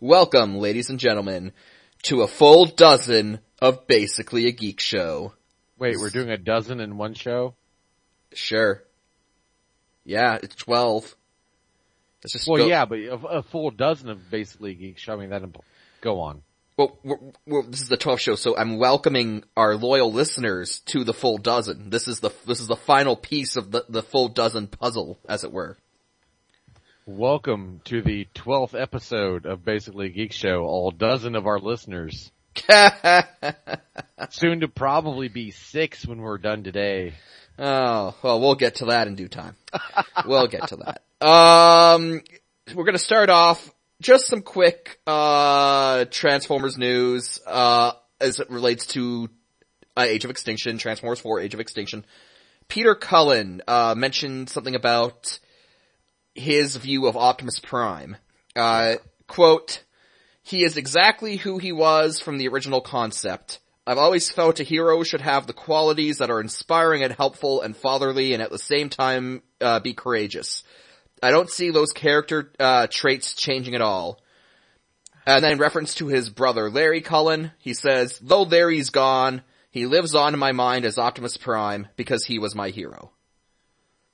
Welcome, ladies and gentlemen, to a full dozen of Basically a Geek Show. Wait, we're doing a dozen in one show? Sure. Yeah, it's 12. Let's just Well, go- yeah, but a, a full dozen of basically geek show. I mean, that impl- go on. Well, we're, we're, this is the 12th show, so I'm welcoming our loyal listeners to the full dozen. This is the, this is the final piece of the, the full dozen puzzle, as it were. Welcome to the twelfth episode of Basically Geek Show. All dozen of our listeners, soon to probably be six when we're done today. Oh, well, we'll get to that in due time. we'll get to that. Um, we're gonna start off just some quick, uh, Transformers news, uh, as it relates to uh, Age of Extinction, Transformers 4 Age of Extinction. Peter Cullen, uh, mentioned something about his view of Optimus Prime. Uh, quote, he is exactly who he was from the original concept. I've always felt a hero should have the qualities that are inspiring and helpful and fatherly and at the same time, uh, be courageous. I don't see those character, uh, traits changing at all. And then in reference to his brother Larry Cullen, he says, though Larry's gone, he lives on in my mind as Optimus Prime because he was my hero.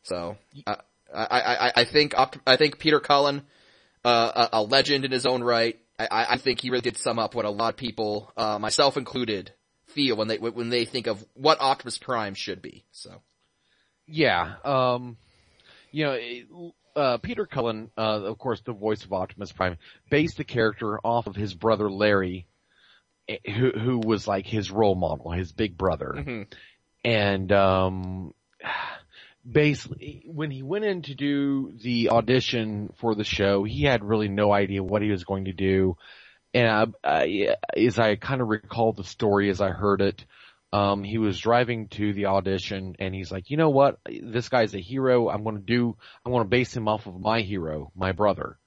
So, uh, I, I, I think, I think Peter Cullen, uh, a, a legend in his own right. I, I- I think he really did sum up what a lot of people, uh, myself included, feel when they, when they think of what Optimus Prime should be. So, Yeah, um, you know, uh, Peter Cullen, uh, of course, the voice of Optimus Prime, based the character off of his brother Larry, eh, who who was like his role model, his big brother. mhm. and um basically when he went in to do the audition for the show he had really no idea what he was going to do. And I, I, as I kind of recall the story as I heard it um he was driving to the audition and he's like you know what? This guy's a hero. I'm going to do I want to base him off of my hero my brother.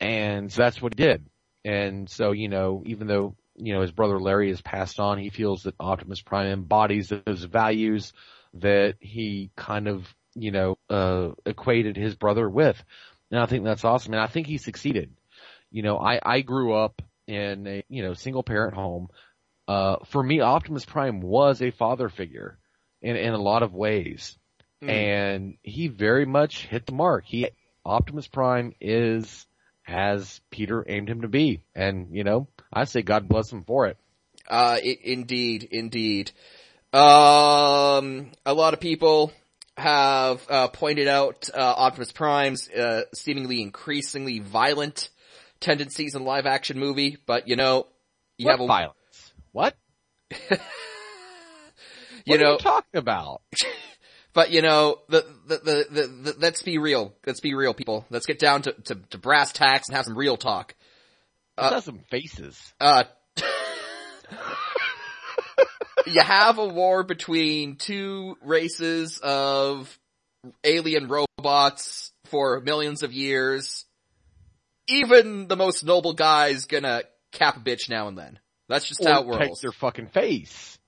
And so that's what he did. And so you know even though you know his brother Larry has passed on he feels that Optimus Prime embodies those values that he kind of, you know, uh, equated his brother with. And I think that's awesome. And I think he succeeded. You know, I, I grew up in a, you know, single parent home. Uh, for me, Optimus Prime was a father figure in, in a lot of ways. Mm. And he very much hit the mark. He, Optimus Prime is as Peter aimed him to be. And, you know, I say God bless him for it. Uh, i indeed, indeed. Um, a lot of people have, uh, pointed out, uh, Optimus Prime's, uh, seemingly increasingly violent tendencies in live action movie, but you know, you what have a, violence? What? you What are know, talking about? but you know, the, the, the, the, the, let's be real. Let's be real, people. Let's get down to, to, to brass tacks and have some real talk. Let's have some faces. Uh, you have a war between two races of alien robots for millions of years. Even the most noble guy's gonna cap a bitch now and then. That's just how it Or rolls. their fucking face.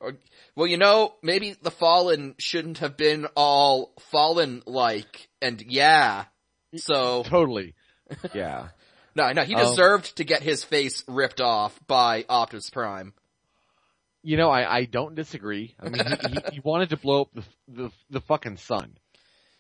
Well, you know, maybe the fallen shouldn't have been all fallen-like, and yeah. So, Totally. Yeah. no, no, he Um, deserved to get his face ripped off by Optimus Prime. You know, I, I don't disagree. I mean, he, he, he wanted to blow up the, the, the fucking sun.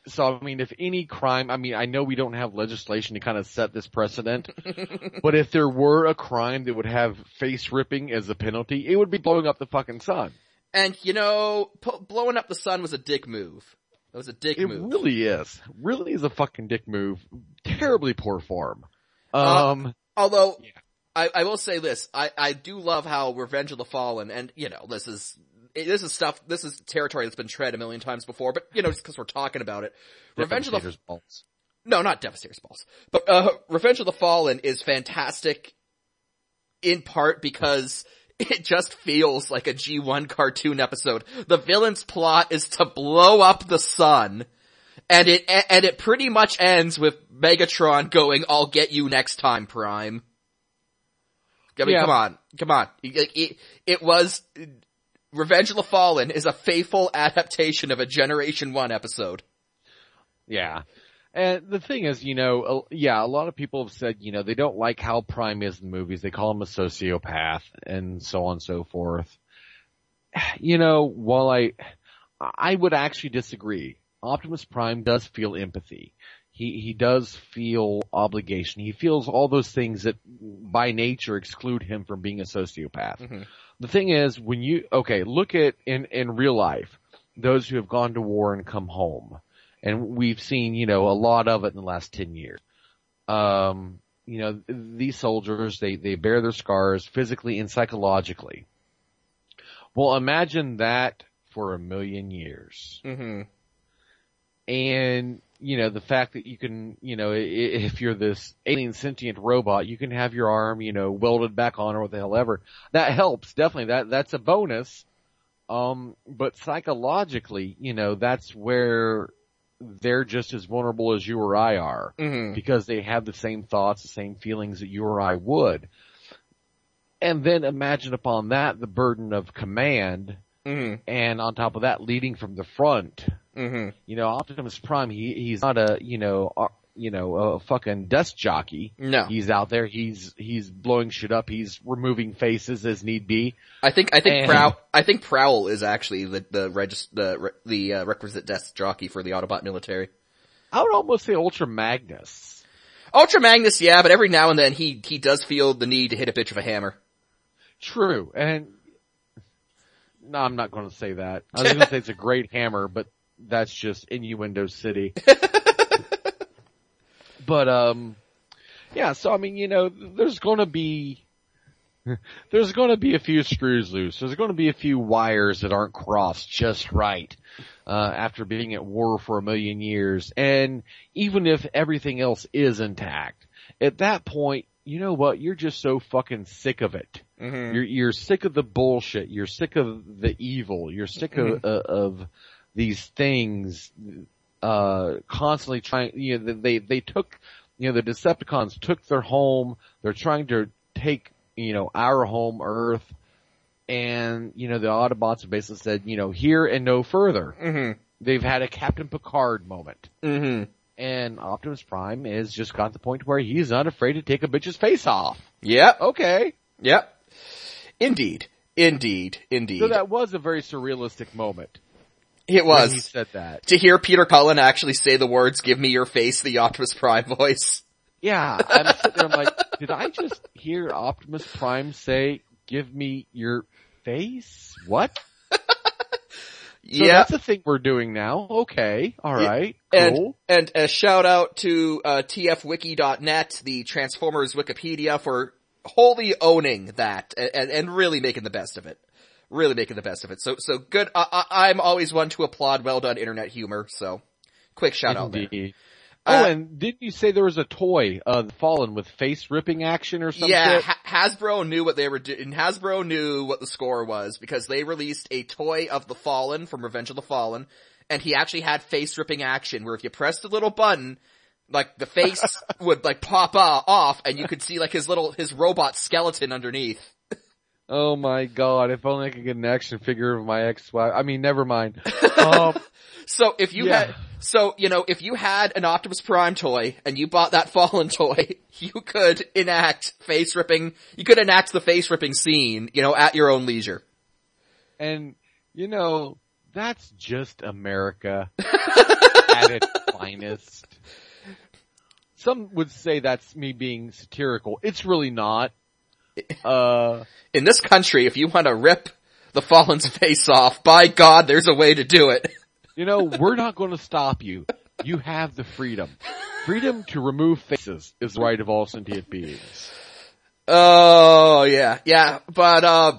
So, I mean, if any crime, I mean, I know we don't have legislation to kind of set this precedent, but if there were a crime that would have face ripping as a penalty, it would be blowing up the fucking sun. And you know, p- blowing up the sun was a dick move. That was a dick It move. really is. Really is a fucking dick move. Terribly poor form. Uh, Um, Although, Yeah. I, I will say this, I, I do love how Revenge of the Fallen, and you know, this is, this is stuff, this is territory that's been tread a million times before, but you know, just cause we're talking about it. Revenge of the, balls. no, not Devastator's Balls, but, uh, Revenge of the Fallen is fantastic in part because it just feels like a G1 cartoon episode. The villain's plot is to blow up the sun, and it, and it pretty much ends with Megatron going, I'll get you next time, Prime. I mean, Yeah. come on, come on. It, it, it was, Revenge of the Fallen is a faithful adaptation of a Generation 1 episode. Yeah. And the thing is, you know, yeah, a lot of people have said, you know, they don't like how Prime is in the movies. They call him a sociopath and so on and so forth. You know, while I, I would actually disagree. Optimus Prime does feel empathy. He, he does feel obligation. He feels all those things that by nature exclude him from being a sociopath. Mm-hmm. The thing is, when you, okay, look at in, in real life, those who have gone to war and come home and we've seen, you know, a lot of it in the last 10 years. Um, you know, these soldiers, they, they bear their scars physically and psychologically. Well, imagine that for a million years. Mm-hmm. And, you know, the fact that you can, you know, if you're this alien sentient robot, you can have your arm, you know, welded back on or what the hell ever. That helps, definitely. That, that's a bonus. Um, but psychologically, you know, that's where they're just as vulnerable as you or I are mm-hmm. because they have the same thoughts, the same feelings that you or I would. And then imagine upon that the burden of command Mm-hmm. and on top of that leading from the front. Mm-hmm. You know, Optimus Prime, he, he's not a, you know, uh, you know, a fucking desk jockey. No. He's out there, he's, he's blowing shit up, he's removing faces as need be. I think I think And- Prowl I think Prowl is actually the the regis- the the uh, requisite desk jockey for the Autobot military. I would almost say Ultra Magnus. Ultra Magnus, yeah, but every now and then he he does feel the need to hit a bitch of a hammer. True, and no, I'm not going to say that. I was going to say it's a great hammer, but that's just innuendo city. but um, yeah. So I mean, you know, there's going to be there's going to be a few screws loose. There's going to be a few wires that aren't crossed just right uh, after being at war for a million years. And even if everything else is intact, at that point, you know what? You're just so fucking sick of it. Mm-hmm. You're you're sick of the bullshit. You're sick of the evil. You're sick of uh, of these things uh constantly trying. You know they they took you know the Decepticons took their home. They're trying to take you know our home Earth, and you know the Autobots have basically said you know here and no further. Mm-hmm. They've had a Captain Picard moment. Mm-hmm. And Optimus Prime has just got to the point where he's not afraid to take a bitch's face off. Yep. Okay. Yep. Indeed. Indeed. Indeed. So that was a very surrealistic moment. It when he was. said that. To hear Peter Cullen actually say the words, give me your face, the Optimus Prime voice. Yeah, I'm sitting there, I'm like, did I just hear Optimus Prime say, give me your face? What? So yeah. that's the thing we're doing now. Okay, alright, And, cool. and a shout out to, uh, tfwiki.net, the Transformers Wikipedia for wholly owning that and, and really making the best of it. Really making the best of it. So, so good. I, I, I'm always one to applaud well done internet humor, so quick shout out there. Indeed. Uh, oh, and didn't you say there was a toy, uh, Fallen with face ripping action or something? Yeah, ha- Hasbro knew what they were doing. Hasbro knew what the score was because they released a toy of the Fallen from Revenge of the Fallen, and he actually had face ripping action where if you pressed a little button, like the face would like pop uh, off, and you could see like his little his robot skeleton underneath. Oh my god, if only I could get an action figure of my ex-wife. I mean, never mind. Um, So if you Yeah. had, so you know, if you had an Optimus Prime toy and you bought that Fallen toy, you could enact face ripping. You could enact the face ripping scene, you know, at your own leisure. And, you know, that's just America at its finest. Some would say that's me being satirical. It's really not. Uh, in this country, if you want to rip the Fallen's face off, by God, there's a way to do it. you know, we're not going to stop you. You have the freedom. Freedom to remove faces is the right of all sentient beings. Oh, yeah, yeah, but, uh,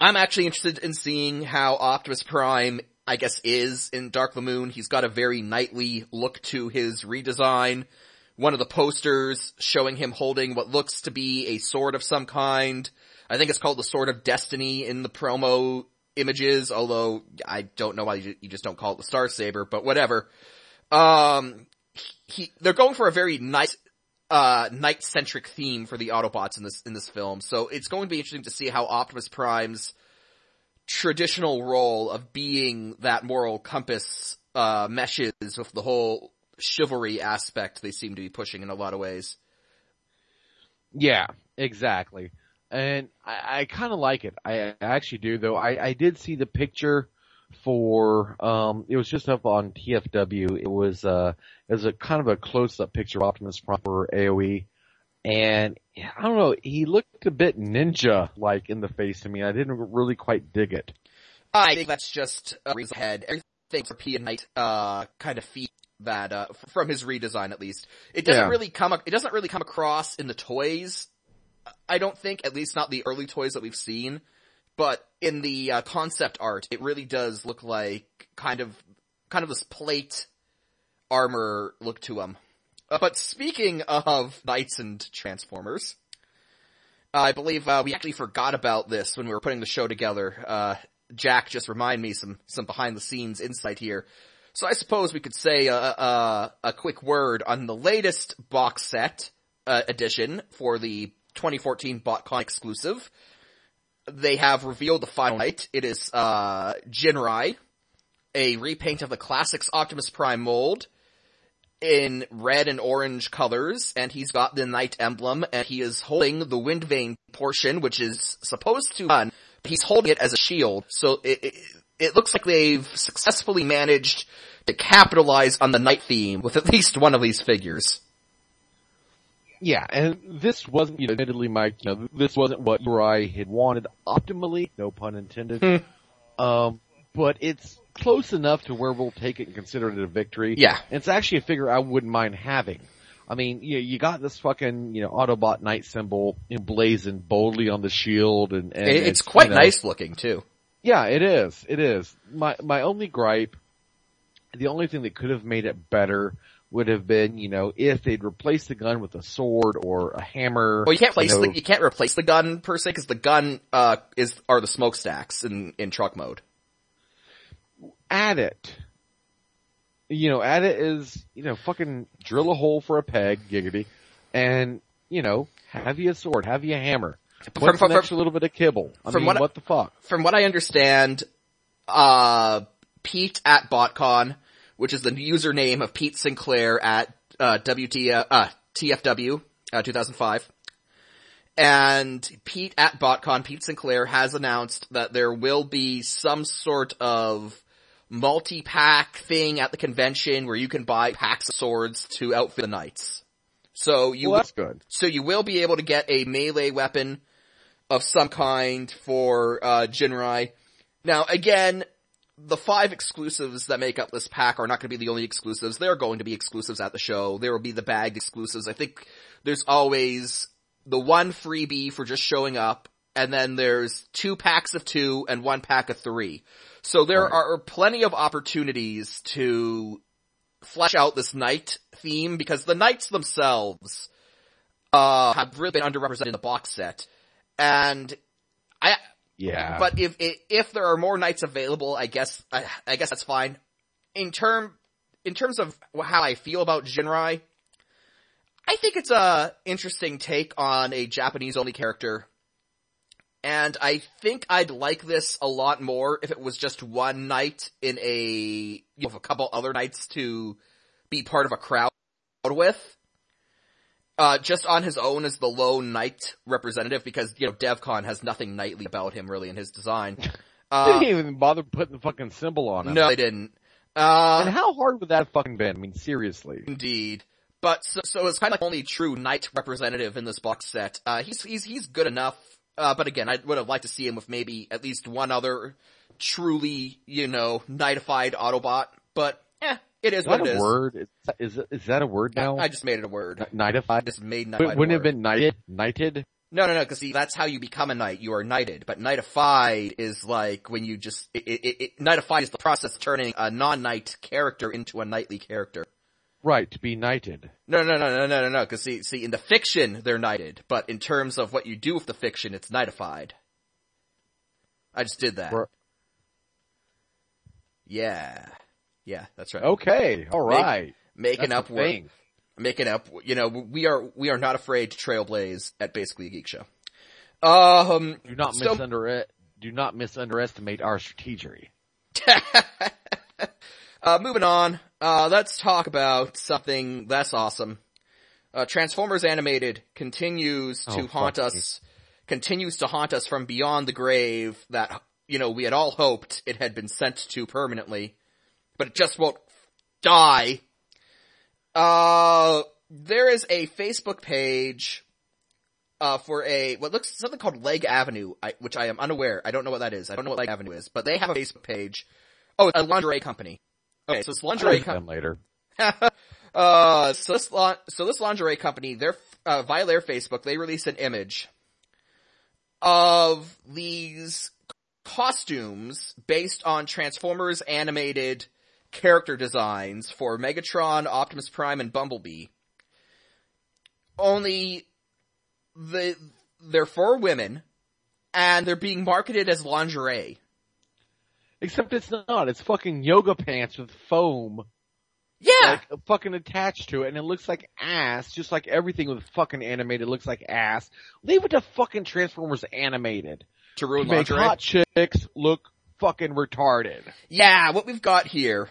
I'm actually interested in seeing how Optimus Prime, I guess, is in Dark the Moon. He's got a very knightly look to his redesign. One of the posters showing him holding what looks to be a sword of some kind. I think it's called the Sword of Destiny in the promo images, although I don't know why you just don't call it the Star Saber, but whatever. Um, he, they're going for a very nice, uh, knight-centric theme for the Autobots in this, in this film, so it's going to be interesting to see how Optimus Prime's traditional role of being that moral compass, uh, meshes with the whole chivalry aspect they seem to be pushing in a lot of ways. Yeah, exactly. And I, I kind of like it. I, I actually do, though. I, I did see the picture for um it was just up on TFW. It was uh it was a kind of a close up picture of Optimus Prime for AoE. And I don't know, he looked a bit ninja like in the face to me. I didn't really quite dig it. I think that's just a reason ahead. Everything for P and Knight uh kind of feet that uh from his redesign at least. It doesn't Yeah. really come it doesn't really come across in the toys. I don't think, at least not the early toys that we've seen. But in the uh, concept art, it really does look like kind of kind of this plate armor look to him. Uh, but speaking of knights and transformers, I believe uh, we actually forgot about this when we were putting the show together. Uh, Jack just remind me some some behind the scenes insight here. So I suppose we could say a, a, a quick word on the latest box set uh, edition for the 2014 BotCon exclusive. They have revealed the final knight. It is uh, Jinrai, a repaint of the classics Optimus Prime mold in red and orange colors, and he's got the knight emblem, and he is holding the wind vane portion, which is supposed to but he's holding it as a shield, so it, it, it looks like they've successfully managed to capitalize on the knight theme with at least one of these figures. Yeah, and this wasn't, you know, admittedly, Mike, you know, this wasn't what Uri had wanted optimally, no pun intended. um, but it's close enough to where we'll take it and consider it a victory. Yeah. And it's actually a figure I wouldn't mind having. I mean, you, you got this fucking, you know, Autobot Knight symbol emblazoned boldly on the shield and, and It- it's quite you know, nice looking too. Yeah, it is. It is. My my only gripe, the only thing that could have made it better would have been, you know, if they'd replaced the gun with a sword or a hammer. Well, you can't place know, the, you can't replace the gun per se because the gun uh is are the smokestacks in in truck mode. add it. You know, add it is, you know, fucking drill a hole for a peg, giggity, and, you know, have you a sword, have you a hammer. From- What's from- an extra little bit of kibble? I from mean, what what, I- the fuck? From what I understand, uh Pete at BotCon, which is the username of Pete Sinclair at uh, WT uh, TFW uh, 2005. And Pete at BotCon, Pete Sinclair has announced that there will be some sort of multi-pack thing at the convention where you can buy packs of swords to outfit the knights. So you Well, that's good. so you will be able to get a melee weapon of some kind for uh, Jinrai. Now again, the five exclusives that make up this pack are not going to be the only exclusives. There are going to be exclusives at the show. There will be the bagged exclusives. I think there's always the one freebie for just showing up, and then there's two packs of two and one pack of three. So there Right. are plenty of opportunities to flesh out this knight theme because the knights themselves uh have really been underrepresented in the box set. And I Yeah. but if if there are more nights available, I guess I, I guess that's fine. In term in terms of how I feel about Jinrai, I think it's a interesting take on a Japanese only character. And I think I'd like this a lot more if it was just one night in a, you know, a couple other nights to be part of a crowd with. Uh, just on his own as the low knight representative because, you know, DevCon has nothing knightly about him really in his design. they Uh, didn't even bother putting the fucking symbol on him. no, they didn't. Uh, And how hard would that have fucking been? I mean, seriously. Indeed. But so, so it's kind of like only true knight representative in this box set. Uh, he's, he's, he's good enough. Uh, but again, I would have liked to see him with maybe at least one other truly, you know, knightified Autobot. But, eh, it is Is what that it a is. word? Is that, is, is that a word now? I just made it a word. Knightified? I just made knightified. Wouldn't it have been knighted? Knighted? No, no, no, cause see, that's how you become a knight. You are knighted. But knightified is like when you just, it, it, it, knightified is the process of turning a non-knight character into a knightly character. Right, to be knighted. No, no, no, no, no, no, no. Because see, see, in the fiction they're knighted, but in terms of what you do with the fiction, it's knightified. I just did that. Bro- Yeah, yeah, that's right. Okay, alright. making That's up, a wor- thing. making up. You know, we are we are not afraid to trailblaze at basically a geek show. Um, Do not so- misunder do not misunderestimate our strategy. Uh, moving on, uh, let's talk about something less awesome. Uh, Transformers Animated continues to Oh, haunt us, continues to haunt us from beyond the grave that, you know, we had all hoped it had been sent to permanently, but it just won't die. Uh, there is a Facebook page, uh, for a, what looks, something called Leg Avenue, I, which I am unaware. I don't know what that is. I don't know what Leg Avenue is, but they have a Facebook page. Oh, it's a lingerie company. Okay, so it's lingerie company. later. uh, so this, so this lingerie company, their, uh, via their Facebook, they released an image of these costumes based on Transformers animated character designs for Megatron, Optimus Prime, and Bumblebee. Only the, they're for women, and they're being marketed as lingerie. Except it's not. It's fucking yoga pants with foam, Yeah! like fucking attached to it, and it looks like ass, just like everything with fucking animated looks like ass. Leave it to fucking Transformers animated. to ruin Make lingerie. hot chicks look fucking retarded. Yeah, what we've got here.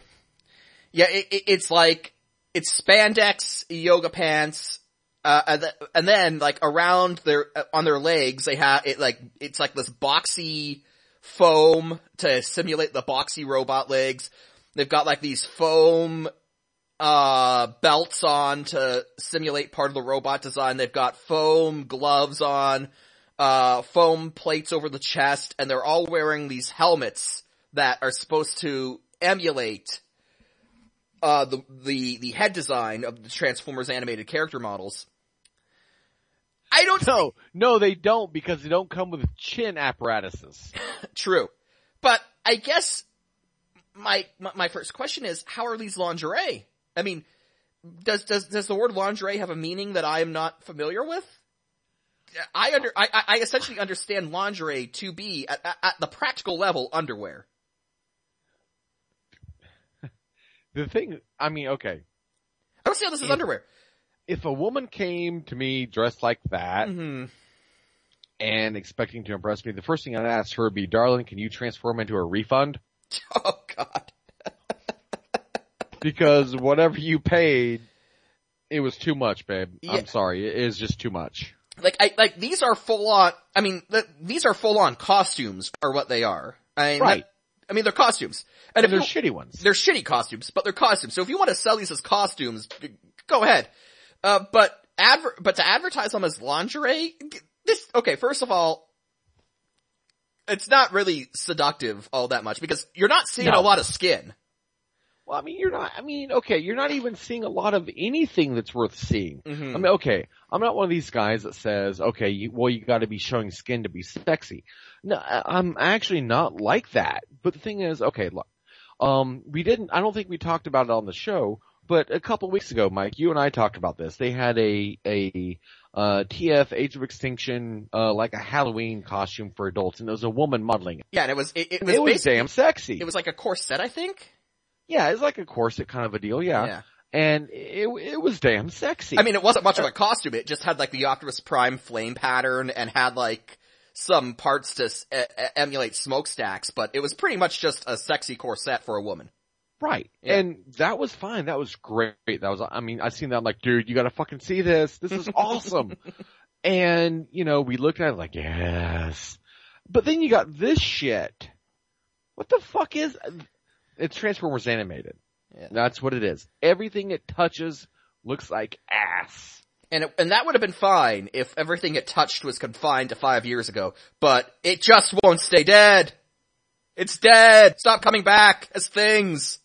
Yeah, it, it, it's like, it's spandex yoga pants, uh, and, then like around their, uh, on their legs, they have, it like, it's like this boxy foam to simulate the boxy robot legs. They've got like these foam, uh, belts on to simulate part of the robot design. They've got foam gloves on, uh, foam plates over the chest, and they're all wearing these helmets that are supposed to emulate uh, the the the head design of the Transformers animated character models. I don't know. no, they don't because they don't come with chin apparatuses. true, but I guess my, my my first question is how are these lingerie? I mean, does does does the word lingerie have a meaning that I am not familiar with? I under I I- I essentially understand lingerie to be at, at the practical level underwear. The thing, I mean, okay, I don't see how this is underwear. if a woman came to me dressed like that hmm and expecting to impress me, the first thing I'd ask her would be, darling, can you transform into a refund? Oh God. Because whatever you paid, it was too much, babe. Yeah. I'm sorry, it is just too much. Like, I, like, these are full on, I mean, th these are full on costumes, are what they are. I mean, Right. I mean, they're costumes. And, And if they're you, shitty ones. they're shitty costumes, but they're costumes. So if you want to sell these as costumes, go ahead. Uh, but adver- but to advertise them as lingerie, this, okay, first of all, it's not really seductive all that much because you're not seeing No. a lot of skin. Well, I mean, you're not, I mean, okay, you're not even seeing a lot of anything that's worth seeing. Mhm. I mean, okay, I'm not one of these guys that says, okay, you, well, you gotta be showing skin to be sexy. No, I'm actually not like that. But the thing is, okay, look, um, we didn't, I don't think we talked about it on the show, but a couple weeks ago, Mike, you and I talked about this. They had a, a, uh, TF Age of Extinction, uh, like a Halloween costume for adults, and there was a woman modeling it. Yeah, and it was, it, it was It was damn sexy. it was like a corset, I think? Yeah, it's like a corset kind of a deal, yeah. yeah. And it, it was damn sexy. I mean, it wasn't much of a costume. It just had like the Optimus Prime flame pattern and had like some parts to e- emulate smokestacks, but it was pretty much just a sexy corset for a woman. Right. Yeah. And that was fine. That was great. That was, I mean, I seen that. I'm like, dude, you gotta fucking see this. This is awesome. and, you know, we looked at it like, yes. But then you got this shit. What the fuck is, it's Transformers animated. Yeah. That's what it is. Everything it touches looks like ass. And it, and that would have been fine if everything it touched was confined to five years ago, but it just won't stay dead. It's dead. Stop coming back as things.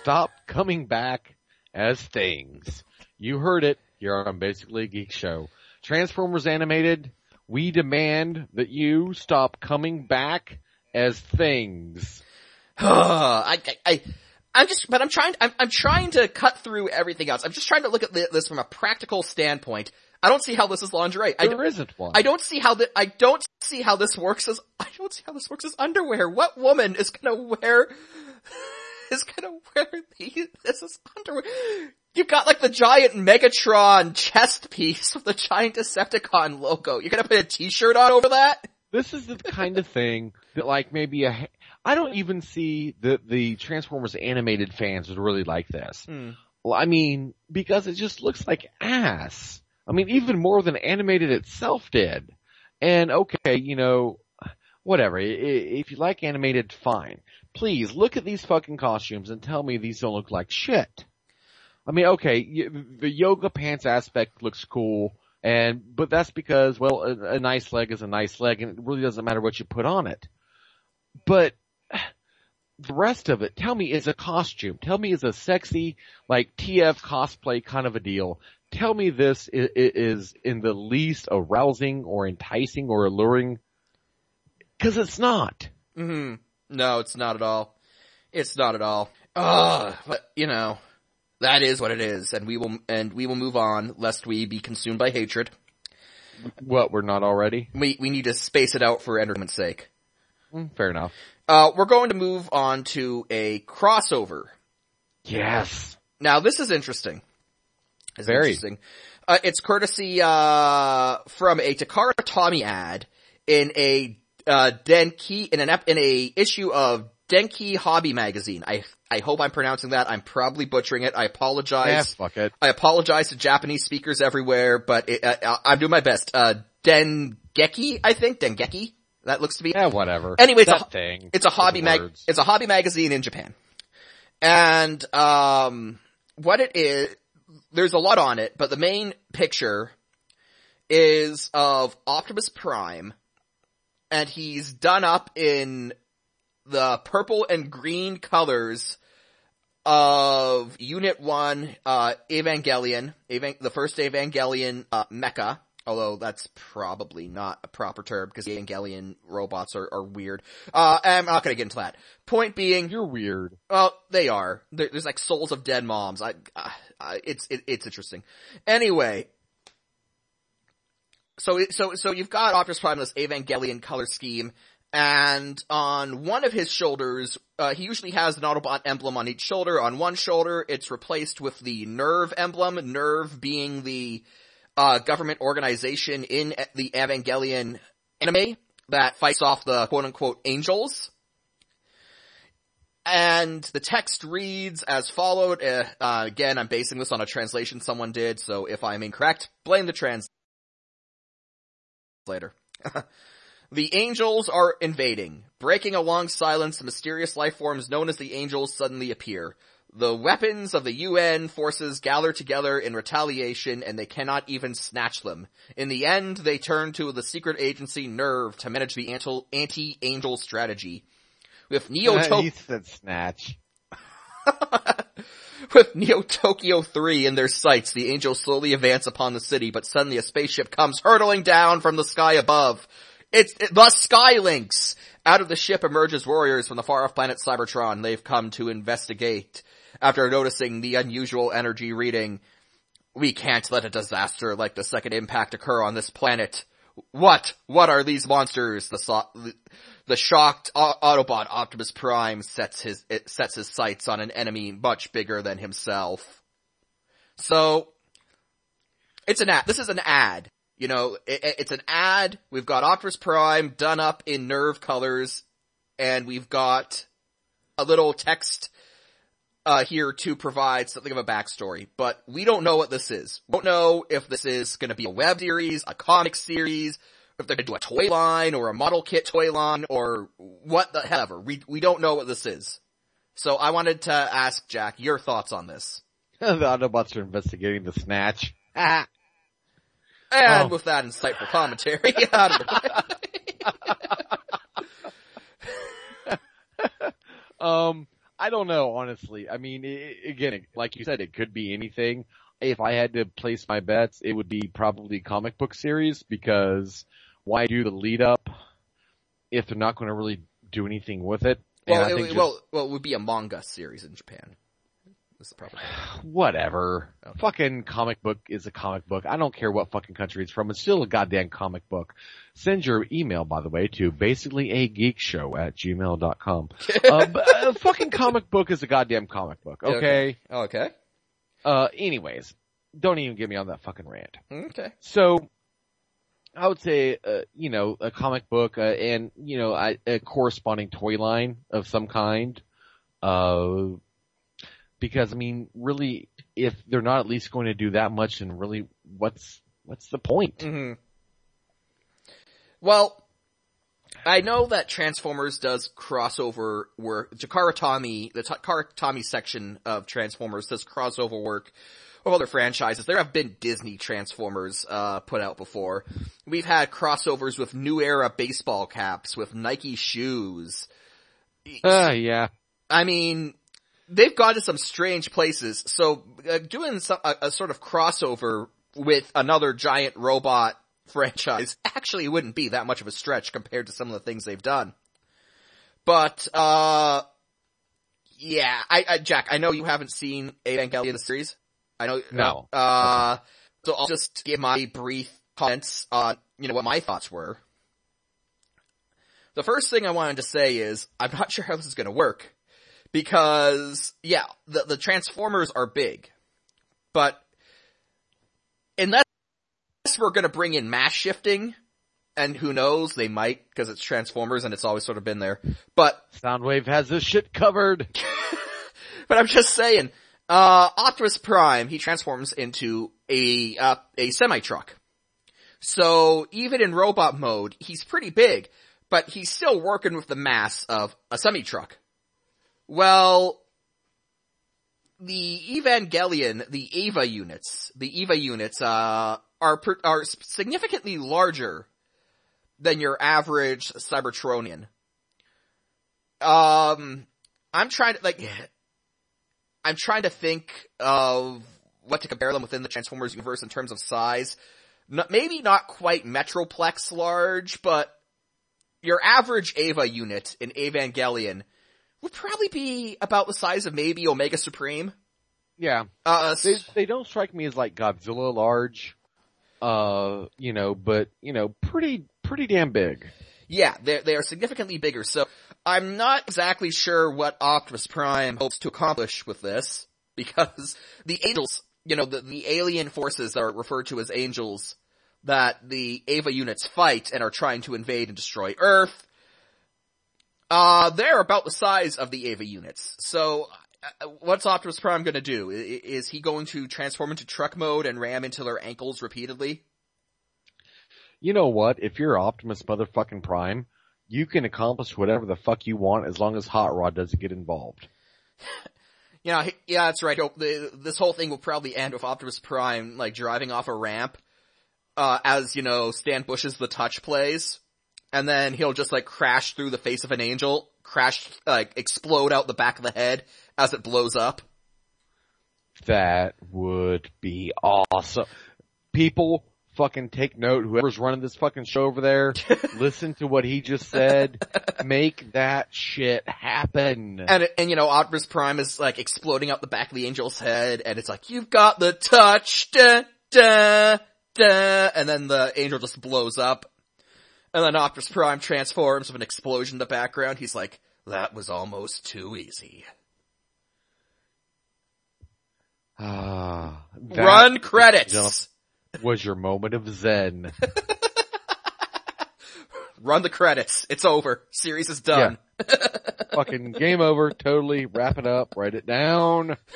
Stop coming back as things. You heard it You're on Basically a Geek Show. Transformers animated, we demand that you stop coming back as things. I, I, I, I'm just, but I'm trying, I'm, I'm trying to cut through everything else. I'm just trying to look at this from a practical standpoint. I don't see how this is lingerie. I, There isn't one. I don't see how the, I don't see how this works as, I don't see how this works as underwear. What woman is gonna wear, is gonna wear these, this is underwear? You've got like the giant Megatron chest piece with the giant Decepticon logo. You're gonna put a t-shirt on over that? This is the kind of thing that like maybe a, I don't even see the, the Transformers animated fans would really like this. Hmm. Well, I mean, because it just looks like ass. I mean, even more than animated itself did. And okay, you know, whatever. If you like animated, fine. Please look at these fucking costumes and tell me these don't look like shit. I mean, okay, the yoga pants aspect looks cool, and but that's because well, a, a nice leg is a nice leg, and it really doesn't matter what you put on it. But the rest of it, tell me is a costume. Tell me is a sexy, like TF cosplay kind of a deal. Tell me this is, is in the least arousing or enticing or alluring. Cause it's not. hmm No, it's not at all. It's not at all. Ugh, but you know, that is what it is, and we will, and we will move on, lest we be consumed by hatred. What, we're not already? We, we need to space it out for entertainment's sake. Mm, Fair enough. Uh, we're going to move on to a crossover. Yes. Now, this is interesting. It's Very. interesting. Uh, it's courtesy, uh, from a Takara Tomy ad in a, uh, Denki, in an, ep- in a issue of Denki Hobby Magazine. I, I hope I'm pronouncing that. I'm probably butchering it. I Yeah, apologize. fuck it. I apologize to Japanese speakers everywhere, but it, uh, I'm doing my best. Uh, Dengeki, I think? Dengeki? That looks to be. Yeah, whatever. Anyway, it's that a- thing. It's a hobby mag. It's a hobby magazine in Japan, and um, what it is, there's a lot on it, but the main picture is of Optimus Prime, and he's done up in the purple and green colors of Unit One, uh, Evangelion, Evan- the first Evangelion uh, mecha. Although that's probably not a proper term because Evangelion robots are, are weird. Uh, I'm not gonna get into that. Point being, You're weird. well, they are. There, there's like souls of dead moms. I, it's it, it's interesting. Anyway, so so so you've got Optimus Prime in this Evangelion color scheme, and on one of his shoulders, uh, he usually has an Autobot emblem on each shoulder. On one shoulder, it's replaced with the NERV emblem. NERV being the uh, government organization in the Evangelion anime that fights off the quote unquote angels. And the text reads as followed. Uh, uh, again, I'm basing this on a translation someone did, so if I'm incorrect, blame the translator. the angels are invading. Breaking a long silence, the mysterious life forms known as the angels suddenly appear. The weapons of the UN forces gather together in retaliation and they cannot even snatch them. In the end, they turn to the secret agency NERV to manage the anti- anti-angel strategy. With Neo he said snatch. With Neo Tokyo 3 in their sights, the angels slowly advance upon the city, but suddenly a spaceship comes hurtling down from the sky above. It's it, the Skylinks! Out of the ship emerges warriors from the far-off planet Cybertron. They've come to investigate. After noticing the unusual energy reading, we can't let a disaster like the second impact occur on this planet. What? What are these monsters? The so- the shocked Au- Autobot Optimus Prime sets his sets his sights on an enemy much bigger than himself. So it's an ad. This is an ad. You know, it- it's an ad. We've got Optimus Prime done up in NERV colors, and we've got a little text uh, here to provide something of a backstory, but we don't know what this is. We don't know if this is going to be a web series, a comic series, if they're going to do a toy line or a model kit toy line or what the hell ever. We we don't know what this is. So I wanted to ask Jack your thoughts on this. the Autobots are investigating the snatch. Ah. And Oh. with that insightful commentary out of the Um, I don't know, honestly. I mean, i i- again, it- like you said, it could be anything. If I had to place my bets, it would be probably a comic book series because why do the lead up if they're not going to really do anything with it? And well, I it, think just- well, well, it would be a manga series in Japan. This is whatever. Okay. Fucking comic book is a comic book. I don't care what fucking country it's from. It's still a goddamn comic book. Send your email, by the way, to basically a geek show at gmail.com. uh, but, uh, fucking comic book is a goddamn comic book. Okay. okay. Uh, anyways, don't even get me on that fucking rant. Okay. So, I would say, uh, you know, a comic book uh, and you know a, a corresponding toy line of some kind. Uh, because I mean, really, if they're not at least going to do that much, then really, what's what's the point? Mm-hmm. Well, I know that Transformers does crossover work. Takara Tomy, the Takara Tomy section of Transformers does crossover work with other franchises. There have been Disney Transformers uh, put out before. We've had crossovers with New Era baseball caps, with Nike shoes. Uh, yeah. I mean, they've gone to some strange places. So uh, doing some, a, a sort of crossover with another giant robot franchise actually wouldn't be that much of a stretch compared to some of the things they've done. But, uh, yeah, I, I, Jack, I know you haven't seen Evangelion the series. I know, No. uh, so I'll just give my brief comments on, you know, what my thoughts were. The first thing I wanted to say is, I'm not sure how this is gonna work. Because, yeah, the, the Transformers are big. But, unless we're gonna bring in mass shifting, and who knows, they might, because it's Transformers and it's always sort of been there. But, Soundwave has this shit covered. but I'm just saying, uh, Optimus Prime, he transforms into a, uh, a semi-truck. So, even in robot mode, he's pretty big, but he's still working with the mass of a semi-truck. Well, the Evangelion, the EVA units, the EVA units, uh, are, are significantly larger than your average Cybertronian. Um, I'm trying to, like, I'm trying to think of what to compare them within the Transformers universe in terms of size. N- maybe not quite Metroplex large, but your average EVA unit in Evangelion would probably be about the size of maybe Omega Supreme. Yeah. Uh, They, they don't strike me as like Godzilla large. Uh, you know, but, you know, pretty, pretty damn big. yeah, they they are significantly bigger. So I'm not exactly sure what Optimus Prime hopes to accomplish with this because the angels, you know, the, the alien forces are referred to as angels that the EVA units fight and are trying to invade and destroy Earth. Uh, they're about the size of the EVA units. So, uh, what's Optimus Prime gonna do? I- Is he going to transform into truck mode and ram into their ankles repeatedly? You know what? If you're Optimus motherfucking Prime, you can accomplish whatever the fuck you want as long as Hot Rod doesn't get involved. You know, yeah, that's right. This whole thing will probably end with Optimus Prime, like, driving off a ramp, uh, as, you know, Stan Bush's The Touch plays. And then he'll just, like, crash through the face of an angel, crash, like, explode out the back of the head as it blows up. That would be awesome. People fucking take note, whoever's running this fucking show over there, listen to what he just said, make that shit happen. And, and, you know, Optimus Prime is, like, exploding out the back of the angel's head, and it's like, you've got the touch, da, da, da, and then the angel just blows up. And then Optimus Prime transforms with an explosion in the background. He's like, that was almost too easy. Ah, that Run credits! was your moment of zen. Run the credits. It's over. Series is done. fucking game over, totally, wrap it up, write it down.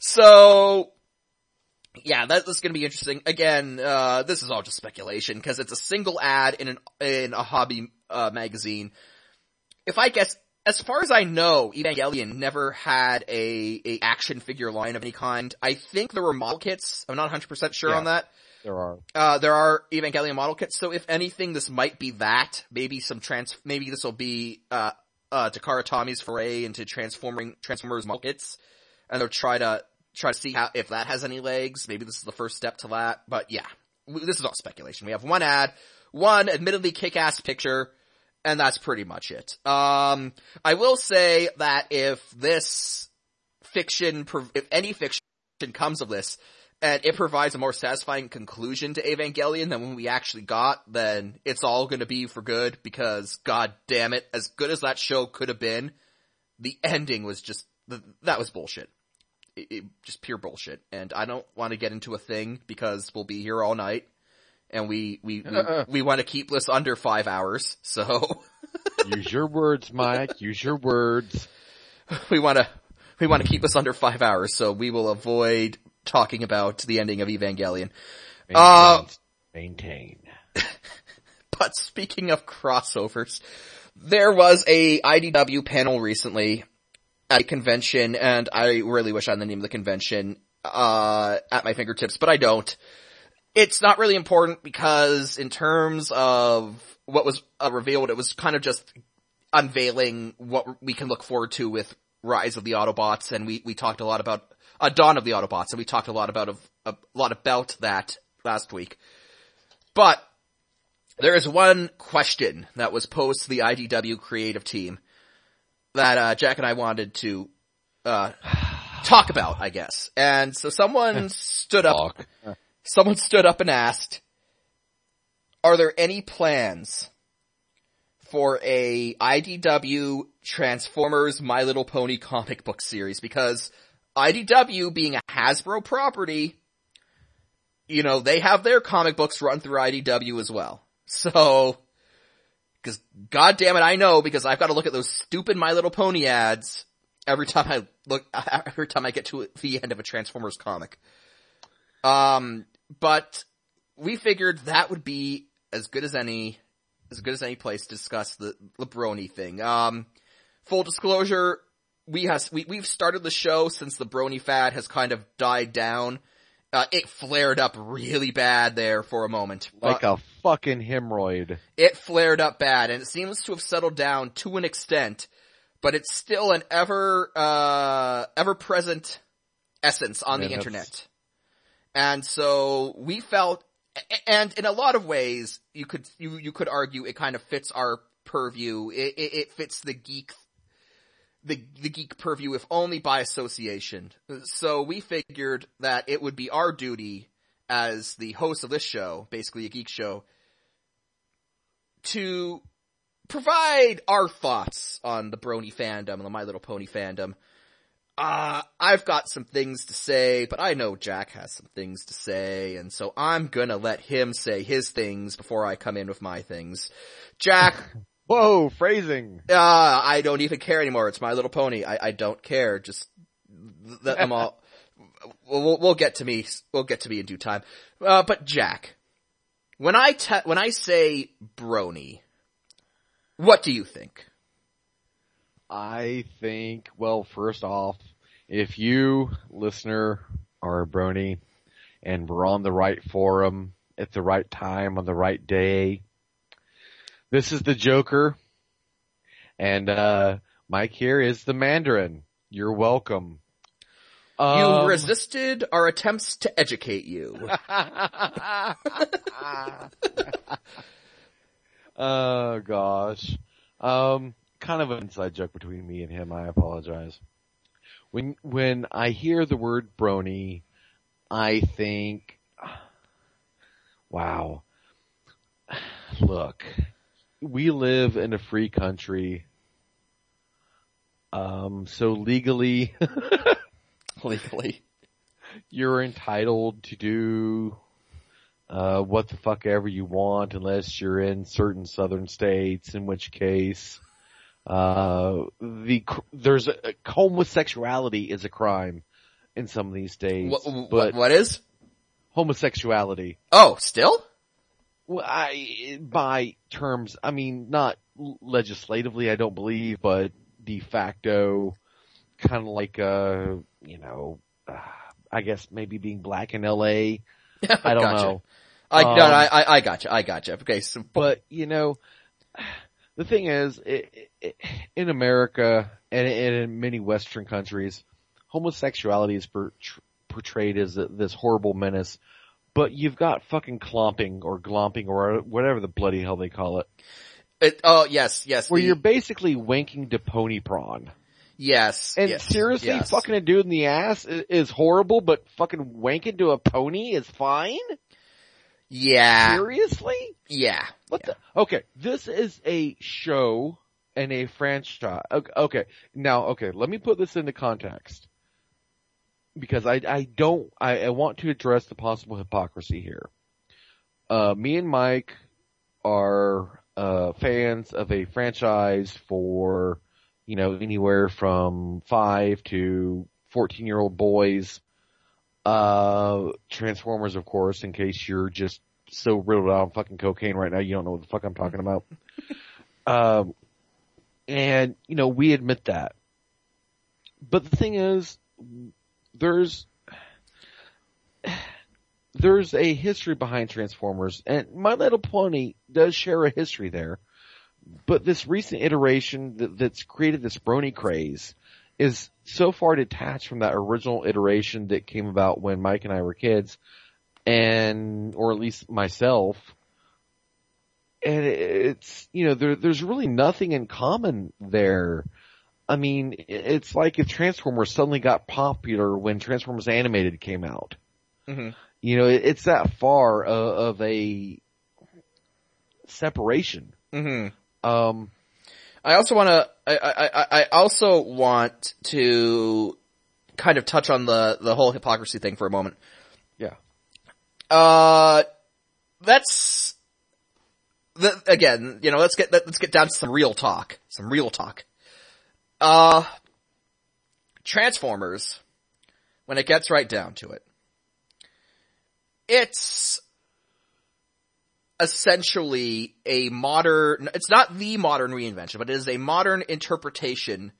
So, yeah, that, that's gonna be interesting. Again, uh, this is all just speculation, cause it's a single ad in an, in a hobby, uh, magazine. If I guess, as far as I know, Evangelion never had a, a action figure line of any kind. I think there were model kits. I'm not 100% sure Yeah. on that. There are. Uh, there are Evangelion model kits, so if anything, this might be that. Maybe some trans, maybe this will be, uh, uh, Takara Tomy's foray into transforming, Transformers model kits. And they'll try to, try to see how, if that has any legs. Maybe this is the first step to that. But yeah, this is all speculation. We have one ad, one admittedly kick-ass picture, and that's pretty much it. Um, I will say that if this fiction, if any fiction comes of this, and it provides a more satisfying conclusion to Evangelion than when we actually got, then it's all gonna be for good because god damn it, as good as that show could have been, the ending was just, that was bullshit. It, it- just pure bullshit. And I don't want to get into a thing because we'll be here all night. and we we we, we want to keep this under five hours. So Use your words, Mike. Use your words. we want to we want to keep this under five hours. So we will avoid talking about the ending of Evangelion. Maintain. Uh, maintain. But speaking of crossovers, there was a IDW panel recently at a convention, and I really wish I had the name of the convention uh, at my fingertips, but I don't. It's not really important because in terms of what was uh, revealed, it was kind of just unveiling what we can look forward to with Rise of the Autobots, and we, we talked a lot about uh, Dawn of the Autobots, and we talked a lot about a, a lot about that last week. But there is one question that was posed to the IDW creative team that uh, Jack and I wanted to uh, talk about, I guess. And so someone stood up. Someone stood up and asked, "Are there any plans for a IDW Transformers My Little Pony comic book series?" Because IDW being a Hasbro property, you know, they have their comic books run through IDW as well. So, cause god damn it, I know because I've got to look at those stupid My Little Pony ads every time I look, every time I get to the end of a Transformers comic. Um, but we figured that would be as good as any, as good as any place to discuss the Lebroni thing. Um, full disclosure, we has, we, we've started the show since the Brony fad has kind of died down. Uh, it flared up really bad there for a moment. Like a fucking hemorrhoid. it flared up bad and it seems to have settled down to an extent, but it's still an ever, uh, ever present essence on the internet. And so we felt, and in a lot of ways, you could, you, you could argue it kind of fits our purview. It, it, it fits the geek, the, the geek purview if only by association. So we figured that it would be our duty as the host of this show, basically a geek show, to provide our thoughts on the Brony fandom and the My Little Pony fandom. Uh, I've got some things to say, but I know Jack has some things to say, and so I'm gonna let him say his things before I come in with my things. Jack, Whoa, phrasing. uh, I don't even care anymore. It's My Little Pony. I, I don't care. Just let them all. We'll, we'll- get to me. We'll get to me in due time. Uh, but Jack, when I te- when I say brony, what do you think? I think, well, first off, if you, listener, are a brony and we're on the right forum at the right time on the right day, this is the Joker. And, uh, Mike here is the Mandarin. You're welcome. You Um, resisted our attempts to educate you. oh gosh. Um, kind of an inside joke between me and him. I apologize. When, when I hear the word brony, I think, wow. Look, we live in a free country. Um, so legally, Legally. you're entitled to do uh what the fuck ever you want unless you're in certain southern states in which case uh the there's a, homosexuality is a crime in some of these states What, but what, what is? homosexuality Oh, still? Well, I by terms I mean not legislatively I don't believe but de facto kind of like uh you know uh, I guess maybe being black in LA I don't Gotcha. know. I, no, Um, I, I, I gotcha. I gotcha. Okay, so, But, you know, the thing is, i i in America and, and in many Western countries, homosexuality is per, tr- portrayed as this horrible menace. But you've got fucking clomping or glomping or whatever the bloody hell they call it, it, oh, yes, yes. where the- you're basically wanking to pony prawn. yes. And yes, seriously, yes. fucking a dude in the ass is, is horrible, but fucking wanking to a pony is fine? Yeah. Seriously? Yeah. What yeah. the? Okay, this is a show and a franchise. Okay, okay, now, okay, let me put this into context. Because I, I don't, I, I want to address the possible hypocrisy here. uh, me and Mike are uh, fans of a franchise for you know anywhere from five to fourteen year old boys. Uh, Transformers, of course, in case you're just so riddled out on fucking cocaine right now, you don't know what the fuck I'm talking about. um, and you know we admit that, but the thing is, there's there's a history behind Transformers, and My Little Pony does share a history there. But this recent iteration that, that's created this brony craze is so far detached from that original iteration that came about when Mike and I were kids, and or at least myself. And it's you know there there's really nothing in common there. I mean, it's like if Transformers suddenly got popular when Transformers Animated came out. Mm-hmm. You know, it, it's that far of, of a separation. Mm-hmm. Um, I also want to. I, I I also want to kind of touch on the the whole hypocrisy thing for a moment. yeah. Uh, that's the, again. You know, let's get let's get down to some real talk. Some real talk. Uh, Transformers. When it gets right down to it, it's essentially a modern, it's not the modern reinvention, but it is a modern interpretation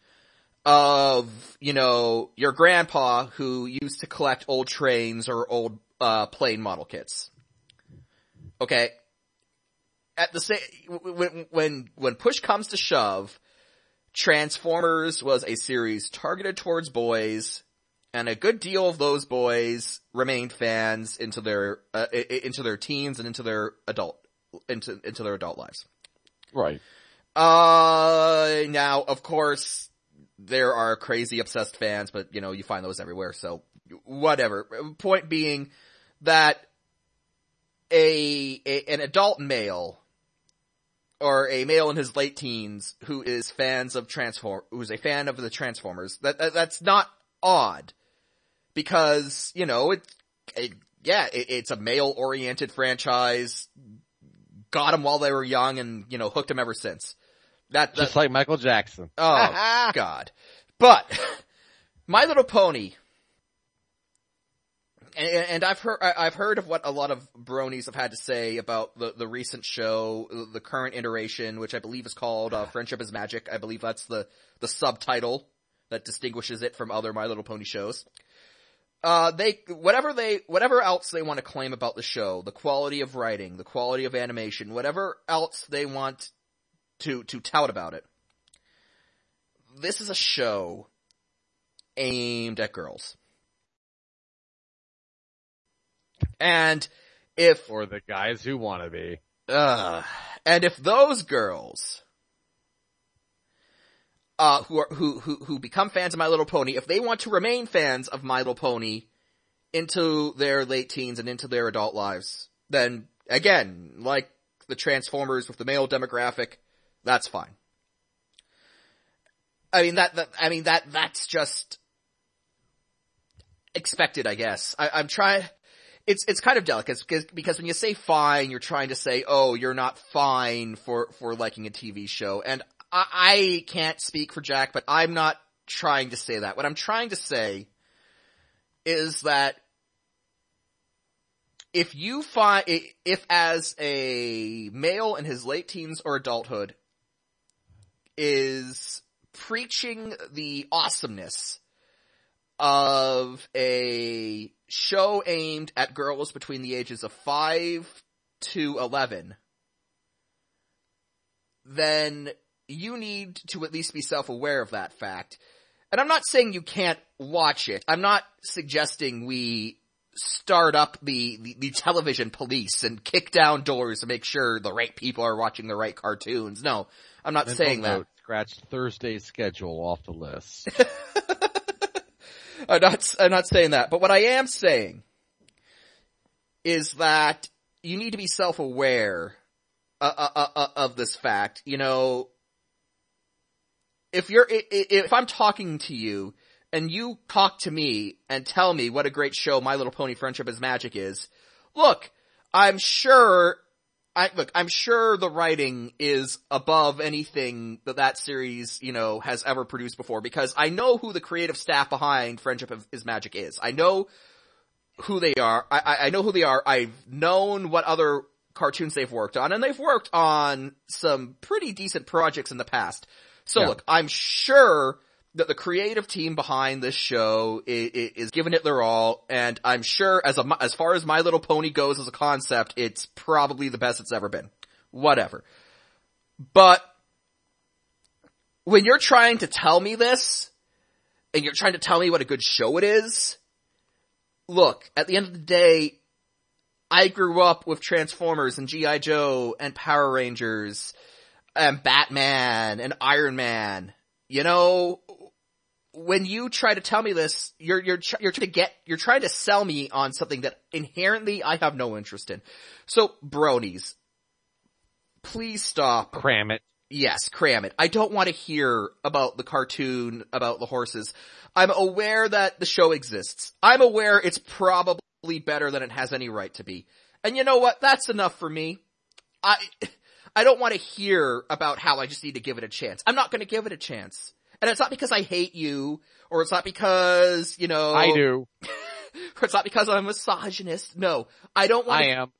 of, you know, your grandpa who used to collect old trains or old, uh, plane model kits. Okay. At the same, when, when, when push comes to shove, Transformers was a series targeted towards boys, and a good deal of those boys remained fans into their uh, into their teens and into their adult into into their adult lives. Right. Uh, now of course there are crazy obsessed fans, but you know you find those everywhere. So whatever. Point being that a, a an adult male or a male in his late teens who is fans of Transform, who's a fan of the Transformers, that, that that's not odd. Because you know it, it yeah it, it's a male oriented franchise. Got them while they were young and you know hooked them ever since. That, that Just like Michael Jackson. oh god. But my little pony and, and I've heard I've heard of what a lot of bronies have had to say about the the recent show, the current iteration, which I believe is called uh, "Friendship is Magic." I believe that's the the subtitle that distinguishes it from other My Little Pony shows uh, they, whatever they, whatever else they want to claim about the show, the quality of writing, the quality of animation, whatever else they want to, to tout about it. This is a show aimed at girls. And if, Or the guys who want to be. uh, and if those girls uh, who are, who, who, who become fans of My Little Pony, if they want to remain fans of My Little Pony into their late teens and into their adult lives, then again, like the Transformers with the male demographic, that's fine. I mean that, that I mean that that's just expected, I guess. I, I'm trying. It's it's kind of delicate because because when you say fine, you're trying to say, oh, you're not fine for for liking a TV show, and I, I can't speak for Jack, but I'm not trying to say that. What I'm trying to say is that if you find, if as a male in his late teens or adulthood is preaching the awesomeness of a show aimed at girls between the ages of 5 to 11, then you need to at least be self-aware of that fact. And I'm not saying you can't watch it. I'm not suggesting we start up the, the, the, television police and kick down doors to make sure the right people are watching the right cartoons. No, I'm not Mental saying note, that. Scratch Thursday's schedule off the list. I'm not, I'm not saying that. But what I am saying is that you need to be self-aware uh, uh, uh, of this fact. You know, if you're, if I'm talking to you and you talk to me and tell me what a great show My Little Pony Friendship is Magic is, look, I'm sure, I, look, I'm sure the writing is above anything that that series, you know, has ever produced before because I know who the creative staff behind Friendship of is Magic is. I know who they are. I, I know who they are. I've known what other cartoons they've worked on and they've worked on some pretty decent projects in the past. So Yeah. look, I'm sure that the creative team behind this show is, is giving it their all, and I'm sure as a, as far as My Little Pony goes as a concept, it's probably the best it's ever been. Whatever. But, when you're trying to tell me this, and you're trying to tell me what a good show it is, look, at the end of the day, I grew up with Transformers and G.I. Joe and Power Rangers and Batman and Iron Man. You know, when you try to tell me this, you're, you're, you're trying to get, you're trying to sell me on something that inherently I have no interest in. So, bronies, please stop. Cram it. Yes, cram it. I don't want to hear about the cartoon about the horses. I'm aware that the show exists. I'm aware it's probably better than it has any right to be. And you know what? That's enough for me. I, I don't want to hear about how I just need to give it a chance. I'm not going to give it a chance. And it's not because I hate you, or it's not because, you know, I do. or it's not because I'm a misogynist. No, I don't want I am.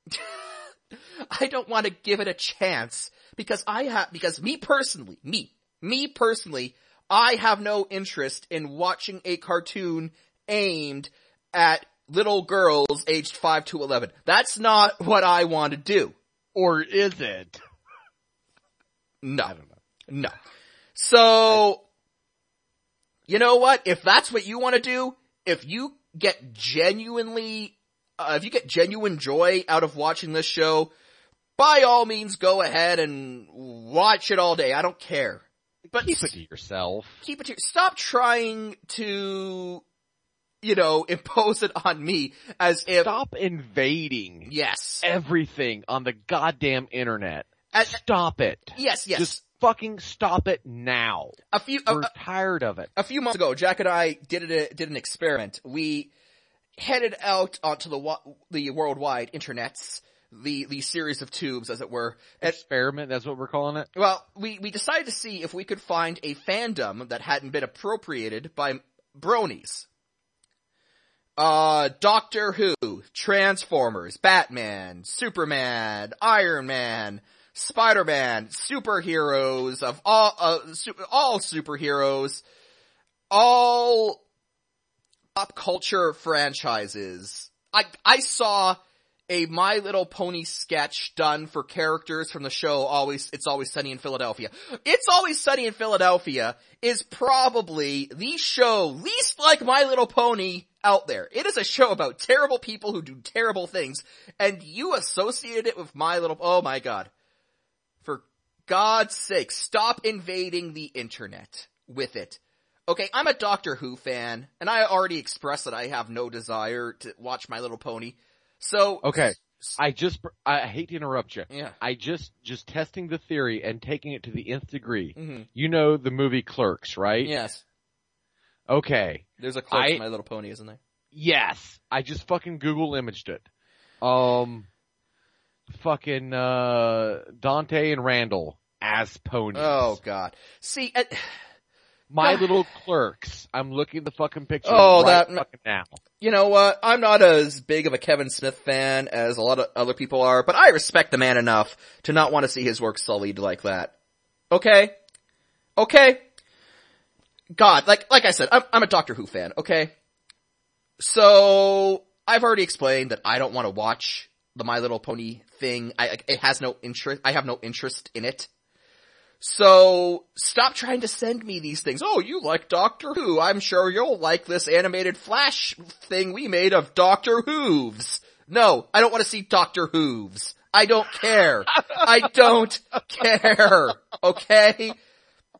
I don't want to give it a chance because I have, because me personally, me, me personally, I have no interest in watching a cartoon aimed at little girls aged 5 to 11. That's not what I want to do. Or is it? No. I don't know. No. So, you know what? If that's what you want to do, if you get genuinely, uh, if you get genuine joy out of watching this show, by all means go ahead and watch it all day. I don't care. But Keep it to yourself. keep it to, stop trying to, you know, impose it on me as if, Stop invading yes. everything on the goddamn internet. And- Stop it. yes, yes. Just fucking stop it now. a few, We're tired of it. a few months ago, Jack and I did it, did an experiment. We headed out onto the the worldwide internets, the the series of tubes, as it were. Experiment, that's what we're calling it? well, we we decided to see if we could find a fandom that hadn't been appropriated by bronies. Uh, Doctor Who, Transformers, Batman, Superman, Iron Man, Spider-Man, superheroes of all, uh, su- all superheroes, all pop culture franchises. I, I saw a My Little Pony sketch done for characters from the show Always, It's Always Sunny in Philadelphia. It's Always Sunny in Philadelphia is probably the show least like My Little Pony out there. It is a show about terrible people who do terrible things, and you associated it with My Little, oh my god. God's sake, stop invading the internet with it. Okay, I'm a Doctor Who fan, and I already expressed that I have no desire to watch My Little Pony. So, Okay. I just, I hate to interrupt you. yeah. I just, just testing the theory and taking it to the nth degree. hmm You know the movie Clerks, right? Yes. Okay. There's a clerk I- My Little Pony, isn't there? Yes. I just fucking Google imaged it. Um, fucking, uh, Dante and Randall as ponies. Oh god. See, uh, My God. little clerks. I'm looking at the fucking picture Oh, right that- fucking now. you know what? I'm not as big of a Kevin Smith fan as a lot of other people are, but I respect the man enough to not want to see his work sullied like that. Okay? Okay? God, like, like I said, I'm, I'm a Doctor Who fan, okay? So, I've already explained that I don't want to watch the My Little Pony thing. I, it has no interest, I have no interest in it. So, stop trying to send me these things. Oh, you like Doctor Who. I'm sure you'll like this animated flash thing we made of Doctor Hooves. No, I don't want to see Doctor Hooves. I don't care. I don't care. Okay?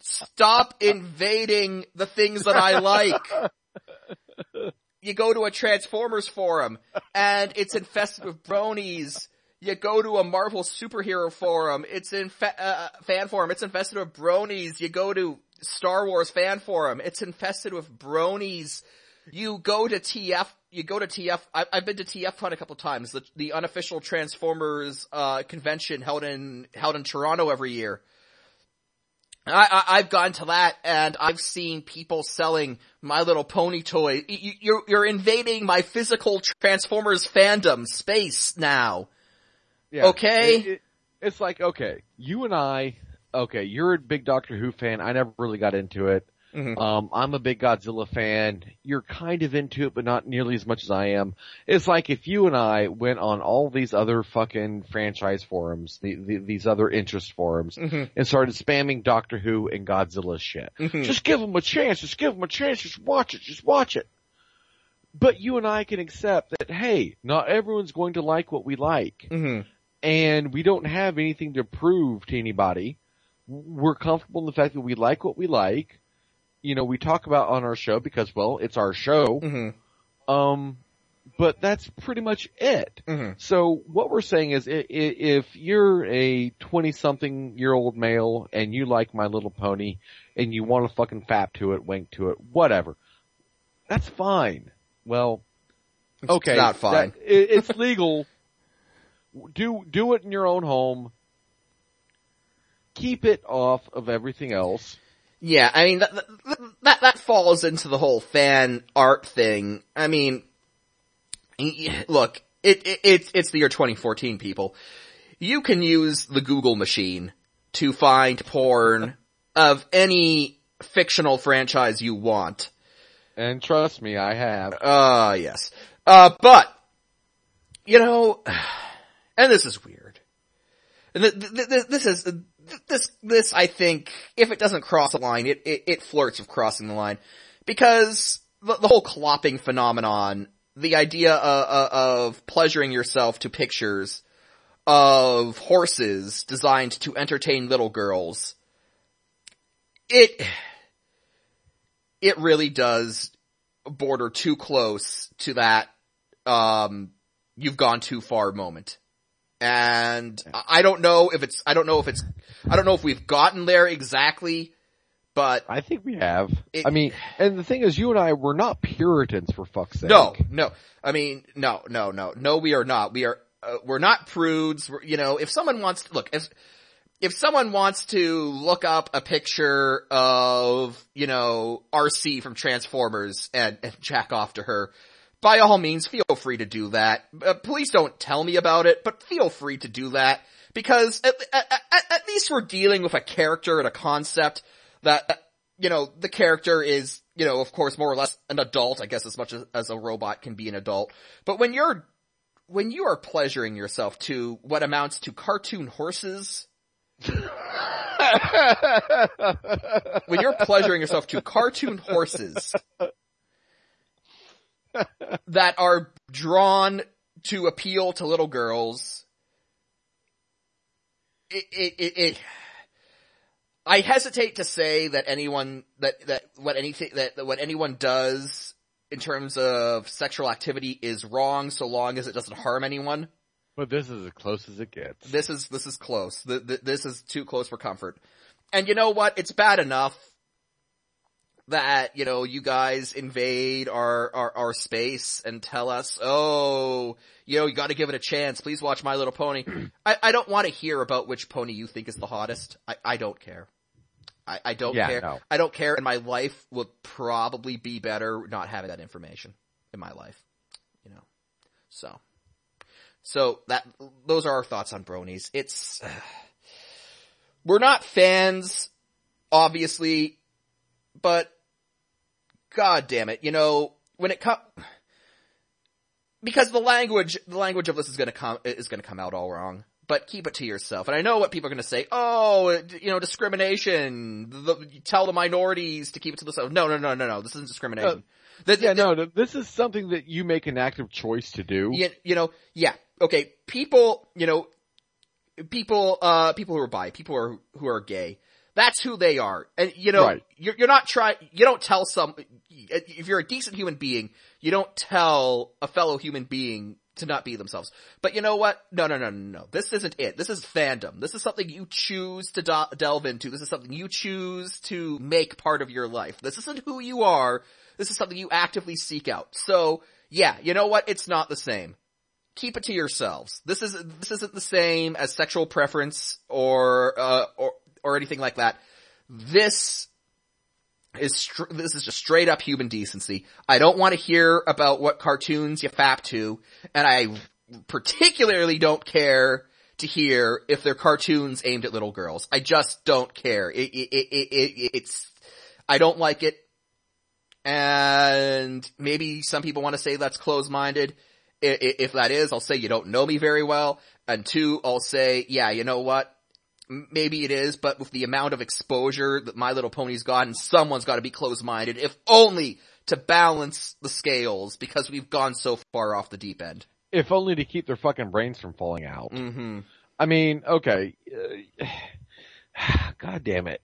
Stop invading the things that I like. You go to a Transformers forum and it's infested with bronies. You go to a Marvel superhero forum, it's in uh, fan forum, it's infested with bronies. You go to Star Wars fan forum, it's infested with bronies. you go to TF, you go to TF, I, I've been to TFCon a couple times, the, the unofficial Transformers, uh, convention held in, held in Toronto every year. I, I, have gone to that and I've seen people selling My Little Pony toy. You, you're, you're invading my physical Transformers fandom space now. Yeah. Okay? It- it- it's like, okay, you and I, okay, you're a big Doctor Who fan. I never really got into it. Mhm. Um, I'm a big Godzilla fan. You're kind of into it, but not nearly as much as I am. It's like if you and I went on all these other fucking franchise forums, the, the, these other interest forums, Mhm. and started spamming Doctor Who and Godzilla shit. Mhm. Just give them a chance. Just give them a chance. Just watch it. Just watch it. But you and I can accept that, hey, not everyone's going to like what we like Mhm. and we don't have anything to prove to anybody. We're comfortable in the fact that we like what we like. You know, we talk about on our show because, well, it's our show. Mhm. Um, but that's pretty much it. Mhm. So what we're saying is, if you're a twenty-something-year-old male and you like My Little Pony and you want to fucking fap to it, wink to it, whatever, that's fine. Well, okay, not fine. that- it, it's legal. do do it in your own home. Keep it off of everything else. Yeah, I mean, that, that, that, falls into the whole fan art thing. I mean, look, it, it, it's, it's the year 2014 people. You can use the Google machine to find porn of any fictional franchise you want. And trust me, I have. Uh, yes. Uh, but, you know, and this is weird. And th- th- th- this is, this, this, I think, if it doesn't cross a line, it, it, it flirts with crossing the line. Because the, the whole clopping phenomenon, the idea of, of pleasuring yourself to pictures of horses designed to entertain little girls, it, it really does border too close to that, um, you've gone too far moment. And I don't know if it's, I don't know if it's, I don't know if we've gotten there exactly, but I think we have. It- I mean, and the thing is, you and I were not Puritans for fuck's sake. no, no. I mean, no, no, no, no, we are not. We are, uh, we're not prudes. We're, you know, if someone wants to, look, if, if someone wants to look up a picture of, you know, Arcee from Transformers and, and jack off to her, by all means, feel free to do that. Uh, please don't tell me about it, but feel free to do that because at, at, at, least we're dealing with a character and a concept that, uh, you know, the character is, you know, of course, more or less an adult, I guess, as much as, as a robot can be an adult. But when you're, when you are pleasuring yourself to what amounts to cartoon horses, when you're pleasuring yourself to cartoon horses that are drawn to appeal to little girls, it, it, it, it I hesitate to say that anyone, that, that what anything, that, that what anyone does in terms of sexual activity is wrong so long as it doesn't harm anyone. But this is as close as it gets. This is, this is close. Th th this is too close for comfort. And you know what? It's bad enough that, you know, you guys invade our, our, our space and tell us, oh, you know, you gotta give it a chance. Please watch My Little Pony. I, I don't want to hear about which pony you think is the hottest. I, I don't care. I, I don't Yeah, care. no. I don't care and my life would probably be better not having that information in my life. You know. So. So that, those are our thoughts on bronies. It's, we're not fans, obviously, but god damn it, you know, when it comes, because the language, the language of this is gonna come, is gonna come out all wrong. But keep it to yourself. And I know what people are gonna say, oh, you know, discrimination, the, tell the minorities to keep it to themselves. No, no, no, no, no, this isn't discrimination. The- Yeah, the- no, no, this is something that you make an active choice to do. you, you know, yeah, okay, people, you know, people, uh, people who are bi, people who are, who are gay, that's who they are. And, you know, Right. you're, you're not trying, you don't tell some, if you're a decent human being, you don't tell a fellow human being to not be themselves. But you know what? No, no, no, no, no. This isn't it. This is fandom. This is something you choose to do- delve into. This is something you choose to make part of your life. This isn't who you are. This is something you actively seek out. So, yeah, you know what? It's not the same. Keep it to yourselves. This is, this isn't the same as sexual preference or, uh, or, or anything like that. This is, this is just straight up human decency. I don't want to hear about what cartoons you fap to, and I particularly don't care to hear if they're cartoons aimed at little girls. I just don't care. It, it, it, it, it's, I don't like it. And maybe some people want to say that's closed-minded. If that is, I'll say you don't know me very well. And two, I'll say, yeah, you know what? Maybe it is, but with the amount of exposure that My Little Pony's gotten, someone's gotta be close-minded, if only to balance the scales, because we've gone so far off the deep end. If only to keep their fucking brains from falling out. Mm-hmm. I mean, okay. Uh, God damn it.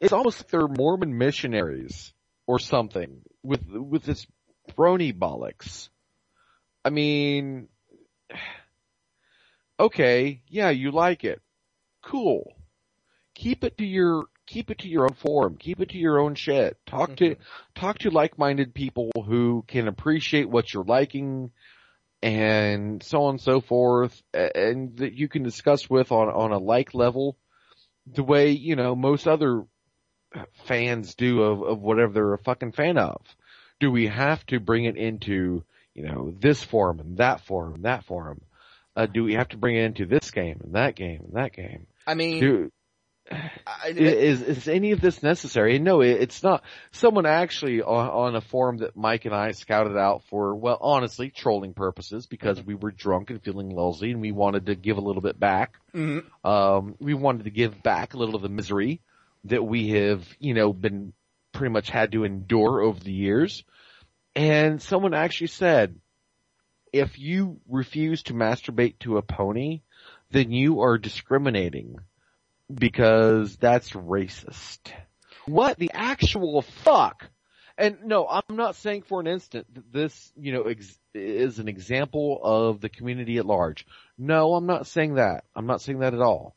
It's almost like they're Mormon missionaries or something with, with this brony bollocks. I mean, okay, yeah, you like it. Cool. Keep it to your, keep it to your own forum. Keep it to your own shit. Talk mm-hmm. to, talk to like-minded people who can appreciate what you're liking and so on and so forth and that you can discuss with on, on a like level the way, you know, most other fans do of, of whatever they're a fucking fan of. Do we have to bring it into, you know, this forum and that forum and that forum? Uh, do we have to bring it into this game and that game and that game? I mean, do, I, is is any of this necessary? No, it, it's not. Someone actually on, on, a forum that Mike and I scouted out for, well, honestly, trolling purposes because we were drunk and feeling lousy and we wanted to give a little bit back. Mm-hmm. Um, we wanted to give back a little of the misery that we have, you know, been pretty much had to endure over the years. And someone actually said, if you refuse to masturbate to a pony, then you are discriminating because that's racist. What the actual fuck? And no, I'm not saying for an instant that this, you know, ex- is an example of the community at large. No, I'm not saying that. I'm not saying that at all.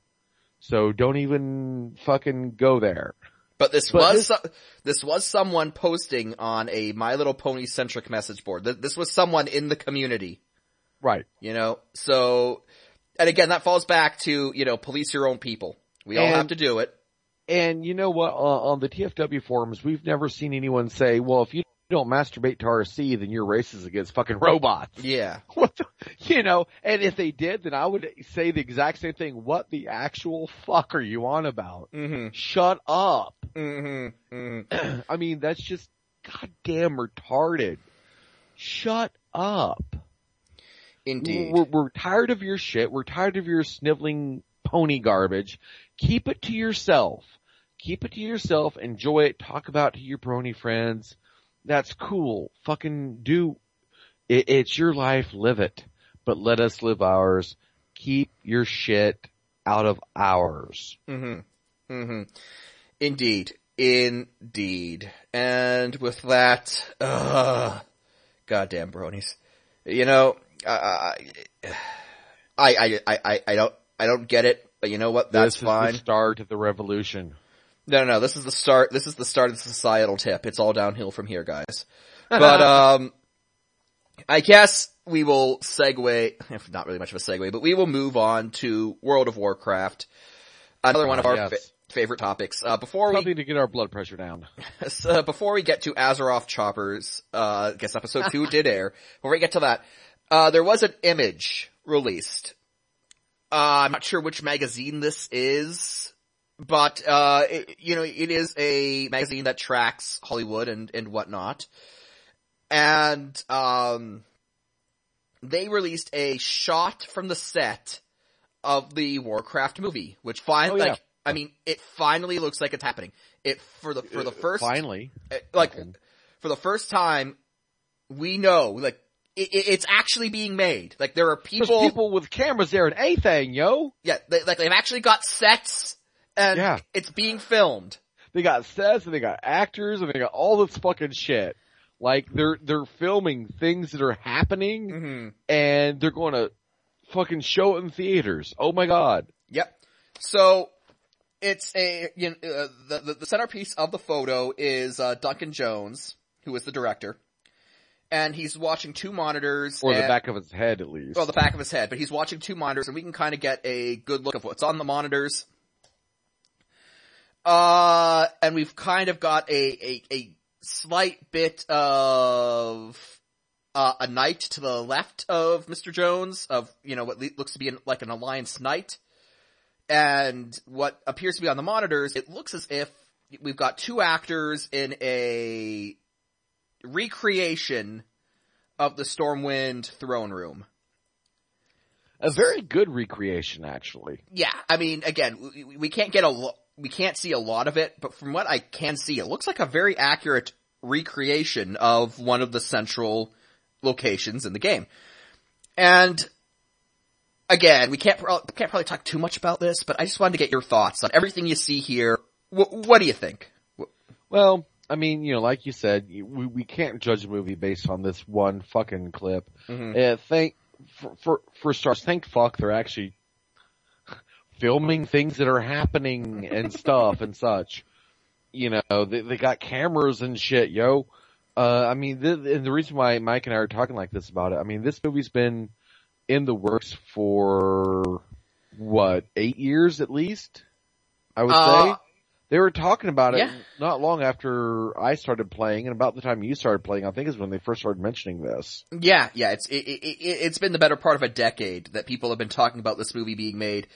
So don't even fucking go there. But this but was this, this was someone posting on a My Little Pony centric message board. This was someone in the community. Right. You know, so and again that falls back to, you know, police your own people. We all have to do it. And you know what? Uh, on the TFW forums, we've never seen anyone say, "Well, if you don't masturbate to Arcee, then you're racist against fucking robots." Yeah. What the, you know? And if they did, then I would say the exact same thing. What the actual fuck are you on about? Mm-hmm. Shut up. Mm-hmm. Mm-hmm. I mean, that's just goddamn retarded. Shut up. Indeed. We're, we're tired of your shit. We're tired of your sniveling pony garbage. Keep it to yourself. Keep it to yourself. Enjoy it. Talk about it to your pony friends. That's cool. Fucking do. It, it's your life. Live it. But let us live ours. Keep your shit out of ours. Mm-hmm. Mm-hmm. Indeed. Indeed. And with that, uh, goddamn bronies. You know, uh, I, I, I, I don't, I don't get it, but you know what? That's this fine. the start of the revolution. No, no, no. This is the start. This is the start of the societal tip. It's all downhill from here, guys. But um, I guess we will segue. If not really much of a segue, but we will move on to World of Warcraft. Another one of our yes. fa- favorite topics. Uh, before Something we to get our blood pressure down. so before we get to Azeroth Choppers, uh, I guess episode two did air. Before we get to that, uh, there was an image released uh, I'm not sure which magazine this is, but, uh, it, you know, it is a magazine that tracks Hollywood and, and whatnot. And, um, they released a shot from the set of the Warcraft movie, which finally, oh, yeah. like, I mean, it finally looks like it's happening. It, for the, for the uh, first, finally, like, for the first time, we know, like, it, it's actually being made. Like there are people, There's people with cameras there and a thing, yo. Yeah, they, like they've actually got sets and yeah. it's being filmed. They got sets and they got actors and they got all this fucking shit. Like they're they're filming things that are happening mm-hmm. and they're going to fucking show it in theaters. Oh my god. Yep. So it's a, you know, uh, the, the, the centerpiece of the photo is, uh, Duncan Jones, who is the director. And he's watching two monitors. Or the back of his head at least. well, the back of his head, but he's watching two monitors and we can kind of get a good look of what's on the monitors. Uh, and we've kind of got a, a, a slight bit of, uh, a knight to the left of Mr. Jones of, you know, what le- looks to be an, like an alliance knight. And what appears to be on the monitors, it looks as if we've got two actors in a recreation of the Stormwind throne room. a very good recreation actually. Yeah, I mean, again, we, we can't get a lo- we can't see a lot of it, but from what I can see, it looks like a very accurate recreation of one of the central locations in the game. And again, we can't pro- can't probably talk too much about this, but I just wanted to get your thoughts on everything you see here. Wh- what do you think? Well, I mean, you know, like you said, we, we can't judge a movie based on this one fucking clip. Mhm. Uh, thank, for, for, for stars, thank fuck they're actually filming things that are happening and stuff and such. You know, they, they got cameras and shit, yo. Uh, I mean, th- and the reason why Mike and I are talking like this about it, I mean, this movie's been in the works for, what, eight years at least? I would Uh, say. They were talking about it yeah. not long after I started playing and about the time you started playing, I think is when they first started mentioning this. Yeah, yeah, it's it, it, it, it's been the better part of a decade that people have been talking about this movie being made.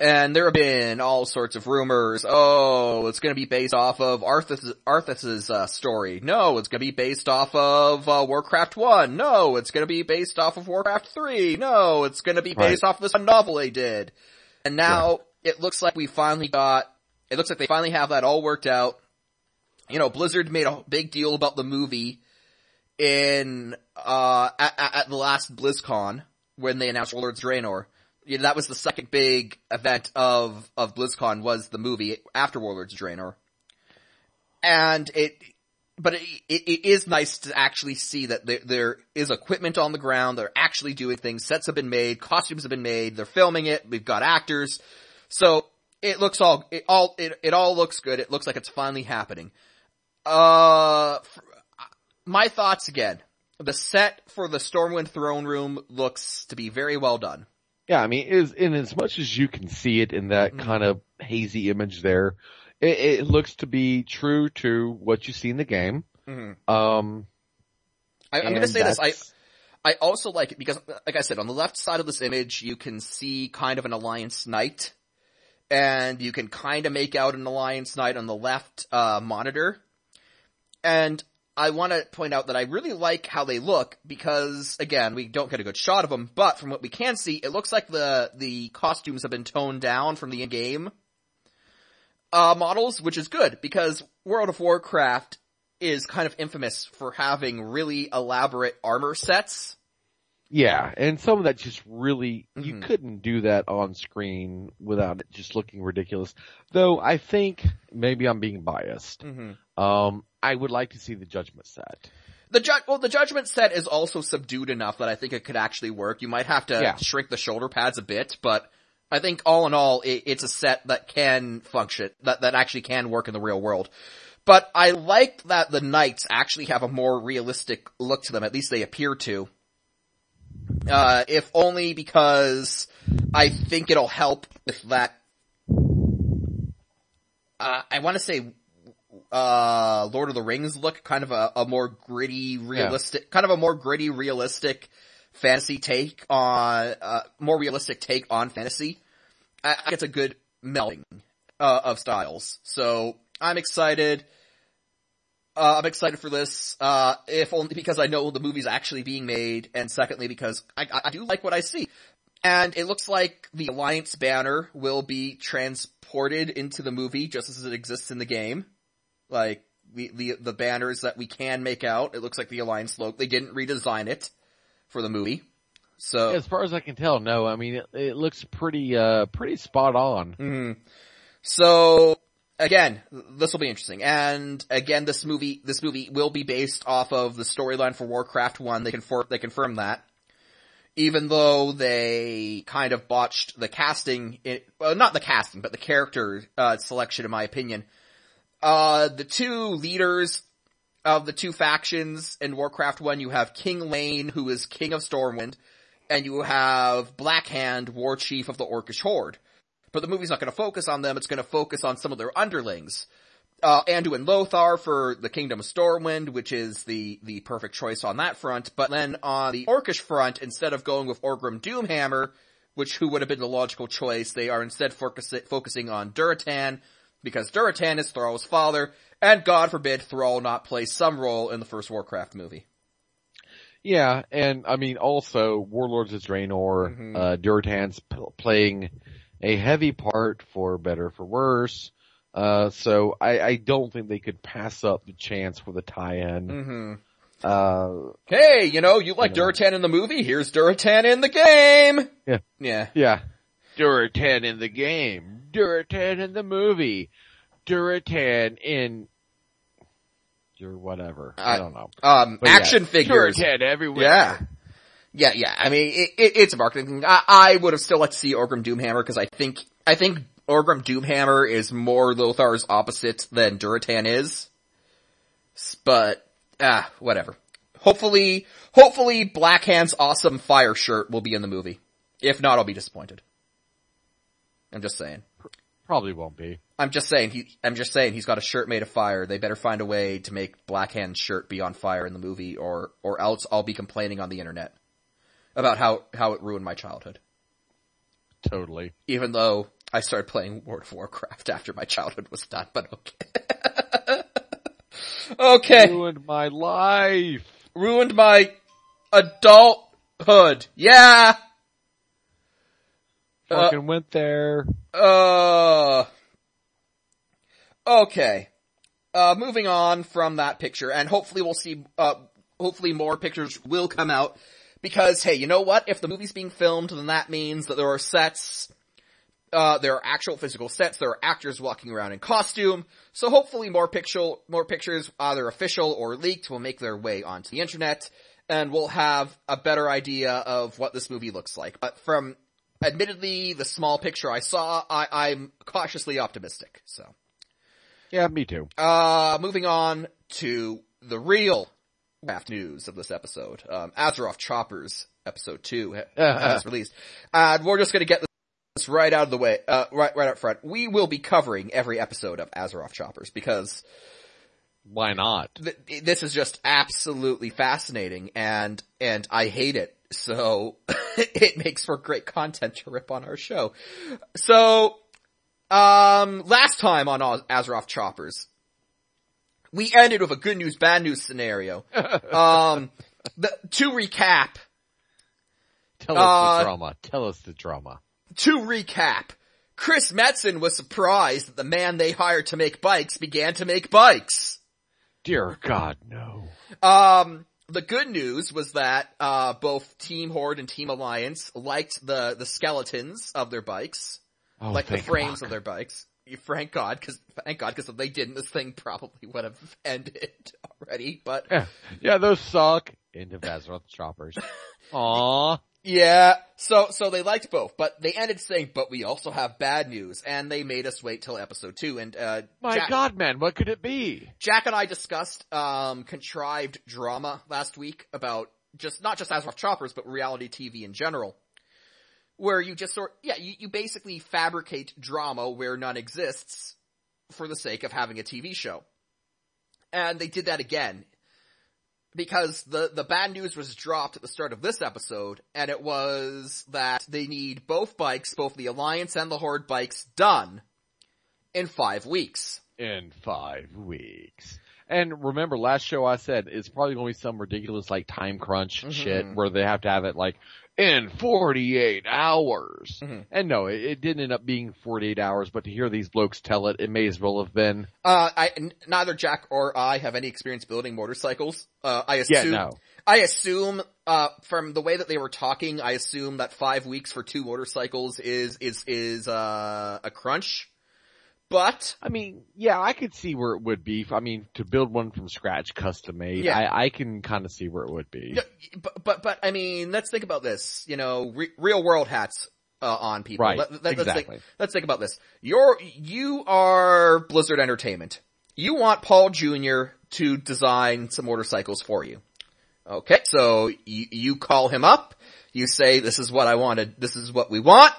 And there have been all sorts of rumors. Oh, it's going to be based off of Arthas, Arthas's uh, story. No, it's going to be based off of uh, Warcraft 1. No, it's going to be based off of Warcraft 3. No, it's going to be based off of this novel they did. And now it looks like we finally got, it looks like they finally have that all worked out. You know, Blizzard made a big deal about the movie in uh at, at at the last BlizzCon when they announced Warlords Draenor. You know, that was the second big event of of BlizzCon was the movie after Warlords Draenor, and it. But it, it, is nice to actually see that there, there is equipment on the ground. They're actually doing things. Sets have been made. Costumes have been made. They're filming it. We've got actors. So it looks all, it all, it, it all looks good. It looks like it's finally happening. Uh, my thoughts again. The set for the Stormwind throne room looks to be very well done. Yeah, I mean, is in as much as you can see it in that Mhm. kind of hazy image there, it, it looks to be true to what you see in the game. Mm-hmm. Um, I, I'm gonna say this. I, I also like it because, like I said, on the left side of this image, you can see kind of an Alliance Knight, and you can kind of make out an Alliance Knight on the left uh, monitor. And I want to point out that I really like how they look because, again, we don't get a good shot of them, but from what we can see, it looks like the the costumes have been toned down from the in-game uh, models, which is good because World of Warcraft is kind of infamous for having really elaborate armor sets. yeah, and some of that just really, you Mhm. couldn't do that on screen without it just looking ridiculous. Though I think maybe I'm being biased. Mm-hmm. Um, I would like to see the judgment set. The ju- well, the judgment set is also subdued enough that I think it could actually work. You might have to Yeah. shrink the shoulder pads a bit, but I think all in all, it, it's a set that can function, that, that actually can work in the real world. But I like that the knights actually have a more realistic look to them, at least they appear to. Uh, if only because I think it'll help with that, uh, I want to say, uh, Lord of the Rings look, kind of a, a more gritty, realistic, kind of a more gritty, realistic fantasy take on, uh, more realistic take on fantasy. I, I think it's a good melding, uh, of styles. So, I'm excited. Uh, I'm excited for this, uh, if only because I know the movie's actually being made, and secondly because I, I- I do like what I see. And it looks like the Alliance banner will be transported into the movie just as it exists in the game. Like, the, the, the banners that we can make out, it looks like the Alliance logo. They didn't redesign it for the movie. So, As far as I can tell, no. I mean, it, it looks pretty, uh, pretty spot on. Mhm. So again, this will be interesting. And again, this movie, this movie will be based off of the storyline for Warcraft 1. They confirm, they confirm that. even though they kind of botched the casting, in, well, not the casting, but the character uh, selection, in my opinion. Uh, the two leaders of the two factions in Warcraft 1, you have King Llane, who is King of Stormwind, and you have Blackhand, War Chief of the Orcish Horde. But the movie's not going to focus on them, it's going to focus on some of their underlings. Uh, Anduin Lothar for the Kingdom of Stormwind, which is the, the perfect choice on that front. But then on the Orcish front, instead of going with Orgrim Doomhammer, which who would have been the logical choice, they are instead focus, focusing on Durotan, because Durotan is Thrall's father, and God forbid Thrall not play some role in the first Warcraft movie. Yeah, and I mean also Warlords of Draenor, Mhm. uh, Durotan's p- playing a heavy part for better for worse. Uh, so I, I don't think they could pass up the chance for the tie-in. hmm Uh, Hey, you know, you like Yeah. Durotan in the movie, here's Durotan in the game! Yeah. Yeah. yeah. Durotan in the game. Durotan in the movie. Durotan in your whatever. I, I- don't know. Um, But yeah, action figures. Durotan everywhere. Yeah. Yeah, yeah. I mean, it, it, it's a marketing thing. I, I would have still liked to see Orgrim Doomhammer because I think, I think Orgrim Doomhammer is more Lothar's opposite than Durotan is. But, ah, whatever. Hopefully, hopefully Blackhand's awesome fire shirt will be in the movie. If not, I'll be disappointed. I'm just saying. Probably won't be. I'm just saying he, I'm just saying he's got a shirt made of fire. They better find a way to make Blackhand's shirt be on fire in the movie or, or else I'll be complaining on the internet about how, how it ruined my childhood. Totally. Even though I started playing World of Warcraft after my childhood was done, but okay. okay. Ruined my life. Ruined my adulthood. Yeah. Uh, went there. Uh, okay. Uh, moving on from that picture, and hopefully we'll see, uh, hopefully more pictures will come out, because hey, you know what? If the movie's being filmed, then that means that there are sets, uh, there are actual physical sets, there are actors walking around in costume, so hopefully more picture, more pictures, either official or leaked, will make their way onto the internet, and we'll have a better idea of what this movie looks like. But from admittedly, the small picture I saw, I, I'm cautiously optimistic. So, Yeah, me too. uh, moving on to the real draft news of this episode. Um, Azeroth Choppers episode two has released. And we're just gonna get this right out of the way, uh, right, right up front. We will be covering every episode of Azeroth Choppers because Why not? th- this is just absolutely fascinating and, and I hate it. So it makes for great content to rip on our show. So, um, last time on Azeroth Choppers, we ended with a good news, bad news scenario. Um, the, to recap, Tell us Uh, the drama. Tell us the drama. to recap, Chris Metzen was surprised that the man they hired to make bikes began to make bikes. Dear God, no. Um, the good news was that, uh, both Team Horde and Team Alliance liked the, the skeletons of their bikes, Oh, like the frames fuck. of their bikes. Thank God, cause, thank God, cause if they didn't, this thing probably would have ended already, but Yeah, yeah, those suck. End of Azeroth Choppers. Aw. Yeah, so, so they liked both, but they ended saying, but we also have bad news, and they made us wait till episode two, and, uh, My Jack- God, man, what could it be? Jack and I discussed um contrived drama last week about just not just Azeroth Choppers, but reality TV in general. Where you just sort yeah, you, you basically fabricate drama where none exists for the sake of having a TV show. And they did that again. Because the, the bad news was dropped at the start of this episode, and it was that they need both bikes, both the Alliance and the Horde bikes done in five weeks. In five weeks. And remember, last show I said it's probably going to be some ridiculous like time crunch Mhm. shit where they have to have it like in 48 hours. Mhm. And no, it, it didn't end up being 48 hours, but to hear these blokes tell it, it may as well have been. Uh, I, n- neither Jack or I have any experience building motorcycles. Uh, I Yeah, assume, no. I assume, uh, from the way that they were talking, I assume that five weeks for two motorcycles is, is, is, uh, a crunch. But I mean, yeah, I could see where it would be. I mean, to build one from scratch, custom made, Yeah. I, I can kind of see where it would be. But, but, but, I mean, let's think about this, you know, re- real world hats, uh, on people. Right, Let, think, exactly. let's think about this. You're, you are Blizzard Entertainment. You want Paul Jr. to design some motorcycles for you. Okay, so you, you call him up, you say, this is what I wanted, this is what we want,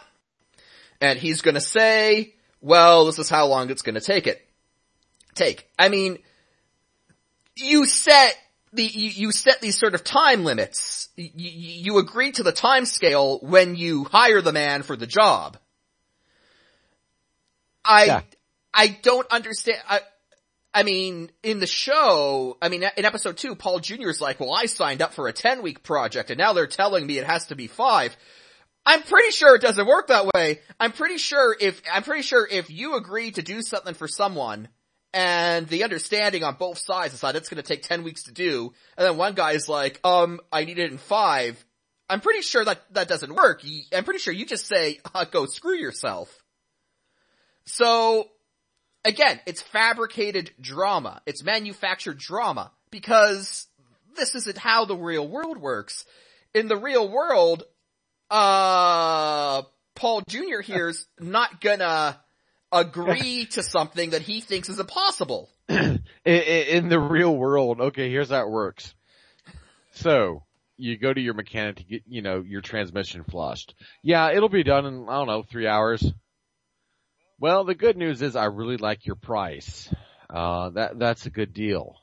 and he's gonna say, well, this is how long it's gonna take it. Take. I mean, you set the, you, you set these sort of time limits. You, you agree to the time scale when you hire the man for the job. I, Yeah. I don't understand, I, I mean, in the show, I mean, in episode two, Paul Jr. is like, well, I signed up for a 10 week project and now they're telling me it has to be five. I'm pretty sure it doesn't work that way. I'm pretty sure if, I'm pretty sure if you agree to do something for someone and the understanding on both sides is that it's gonna take 10 weeks to do, and then one guy's like, um, I need it in five, I'm pretty sure that, that doesn't work. I'm pretty sure you just say, uh, go screw yourself. So, again, it's fabricated drama. It's manufactured drama because this isn't how the real world works. In the real world, uh, Paul Jr. here's not gonna agree to something that he thinks is impossible. in, in the real world, okay, here's how it works. So, you go to your mechanic to get, you know, your transmission flushed. Yeah, it'll be done in, I don't know, three hours. Well, the good news is I really like your price. Uh, that, that's a good deal.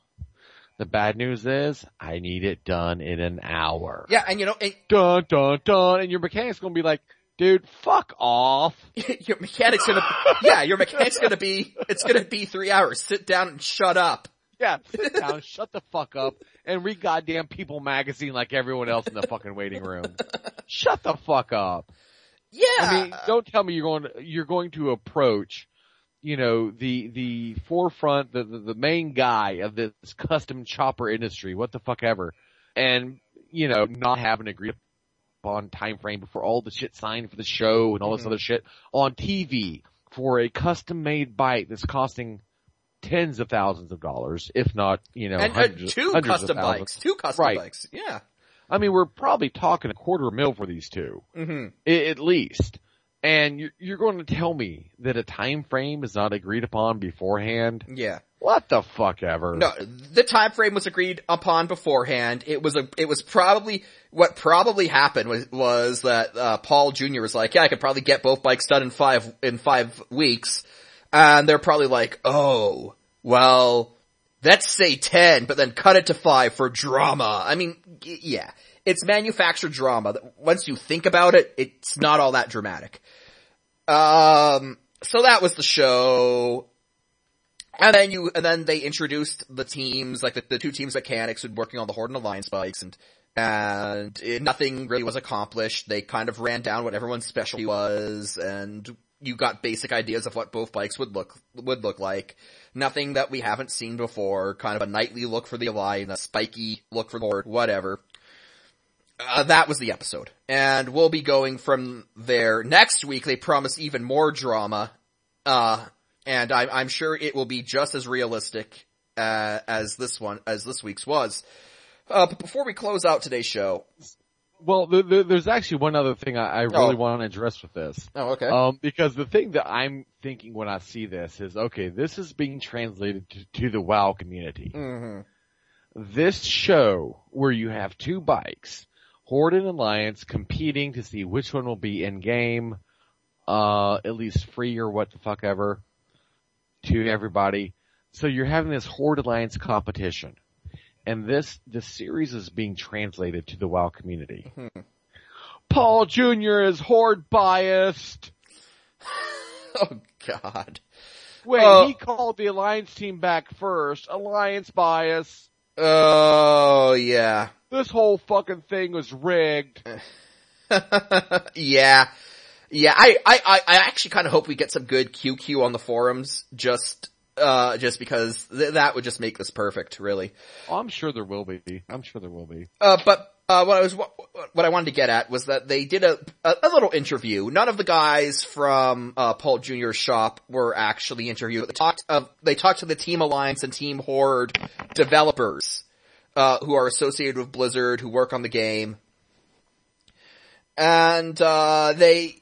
The bad news is I need it done in an hour. Yeah, and you know, and Dun, dun, dun. And your mechanic's gonna be like, dude, fuck off. your mechanic's gonna, yeah, your mechanic's gonna be, it's gonna be three hours. Sit down and shut up. Yeah, sit down, shut the fuck up, and read goddamn People magazine like everyone else in the fucking waiting room. Shut the fuck up. Yeah. I mean, don't tell me you're going to, you're going to approach, you know, the, the forefront, the, the, the main guy of this custom chopper industry, what the fuck ever, and, you know, not have an agreed upon time frame before all the shit signed for the show and all this Mhm. other shit on TV for a custom made bike that's costing tens of thousands of dollars, if not, you know, and uh, two hundreds custom of thousands. bikes. Two custom Right. bikes. Yeah. I mean, we're probably talking a quarter mil for these two. hmm I- at least. And you're, you're going to tell me that a time frame is not agreed upon beforehand? Yeah. What the fuck ever? No, the time frame was agreed upon beforehand. It was a, it was probably, what probably happened was, was that, uh, Paul Jr. was like, yeah, I could probably get both bikes done in five, in five weeks. And they're probably like, oh, well, let's say 10, but then cut it to five for drama. I mean, yeah, it's manufactured drama. Once you think about it, it's not all that dramatic. Um, so that was the show. And then you, and then they introduced the teams, like the, the two teams mechanics who'd working on the Horde and Alliance bikes and, and it, nothing really was accomplished. They kind of ran down what everyone's specialty was and you got basic ideas of what both bikes would look, would look like. Nothing that we haven't seen before, kind of a knightly look for the Alliance, a spiky look for the Horde, whatever. Uh, that was the episode. And we'll be going from there. Next week they promise even more drama. Uh, and I'm, I'm sure it will be just as realistic, uh, as this one, as this week's was. Uh, but before we close out today's show. Well, there, there, there's actually one other thing I, I really Oh. want to address with this. Oh, okay. Um, because the thing that I'm thinking when I see this is, okay, this is being translated to, to the WoW community. hmm This show where you have two bikes, Horde and Alliance competing to see which one will be in game, uh, at least free or what the fuck ever to everybody. So you're having this Horde Alliance competition. And this, this series is being translated to the WoW community. Mhm. Paul Jr. is Horde biased. Oh god. Wait, Uh, he called the Alliance team back first. Alliance bias. Oh, yeah. This whole fucking thing was rigged. yeah. Yeah, I, I, I I actually kind of hope we get some good QQ on the forums, just, uh, just because th- that would just make this perfect, really. I'm sure there will be. I'm sure there will be. Uh, but uh, what I was, what, what I wanted to get at was that they did a, a, a little interview. None of the guys from, uh, Paul Jr.'s shop were actually interviewed. They talked, uh, they talked to the Team Alliance and Team Horde developers, uh, who are associated with Blizzard, who work on the game. And, uh, they,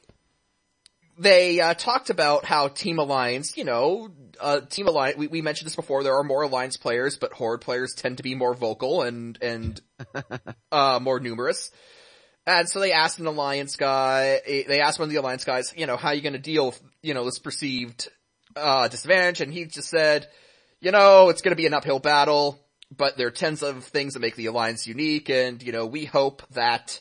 they, uh, talked about how Team Alliance, you know, uh, Team Alliance, we, we mentioned this before, there are more Alliance players, but Horde players tend to be more vocal and, and, uh, more numerous. And so they asked an Alliance guy, they asked one of the Alliance guys, you know, how are you gonna deal with, you know, this perceived, uh, disadvantage? And he just said, you know, it's gonna be an uphill battle, but there are tens of things that make the Alliance unique, and, you know, we hope that,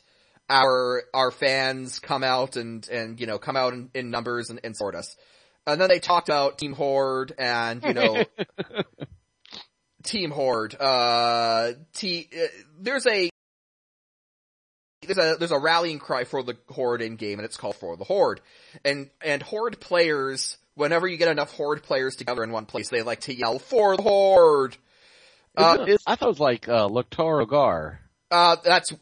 our, our fans come out and, and, you know, come out in, in numbers and, and support us. And then they talked about Team Horde and, you know, Team Horde, uh, T, uh, there's a, there's a, there's a rallying cry for the Horde in game and it's called for the Horde. And, and Horde players, whenever you get enough Horde players together in one place, they like to yell for the Horde. Uh, I thought it was like, uh, Loktar Ogar. Uh, that's,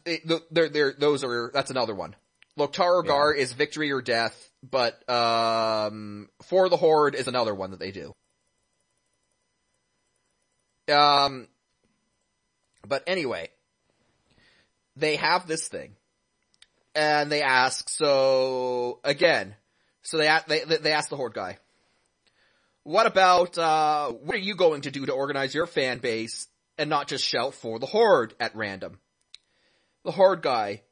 they're, they're, those are, that's another one. Loktar Ogar yeah. is victory or death, but, um, for the Horde is another one that they do. Um, but anyway, they have this thing, and they ask, so, again, so they, they, they ask the Horde guy, what about, uh, what are you going to do to organize your fan base and not just shout for the Horde at random? The Horde guy,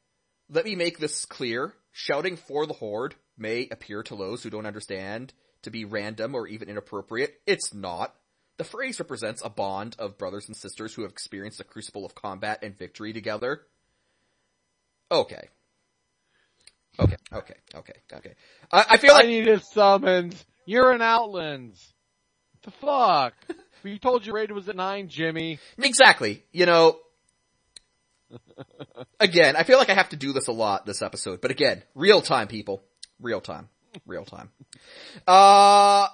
let me make this clear. Shouting for the Horde may appear to those who don't understand to be random or even inappropriate. It's not. The phrase represents a bond of brothers and sisters who have experienced the crucible of combat and victory together. Okay. Okay, okay, okay, okay. I, I feel like- I needed summons. You're an Outlands. the fuck? we told you rated was at nine, Jimmy. Exactly. You know, again, I feel like I have to do this a lot this episode, but again, real time people. Real time. Real time. Uh,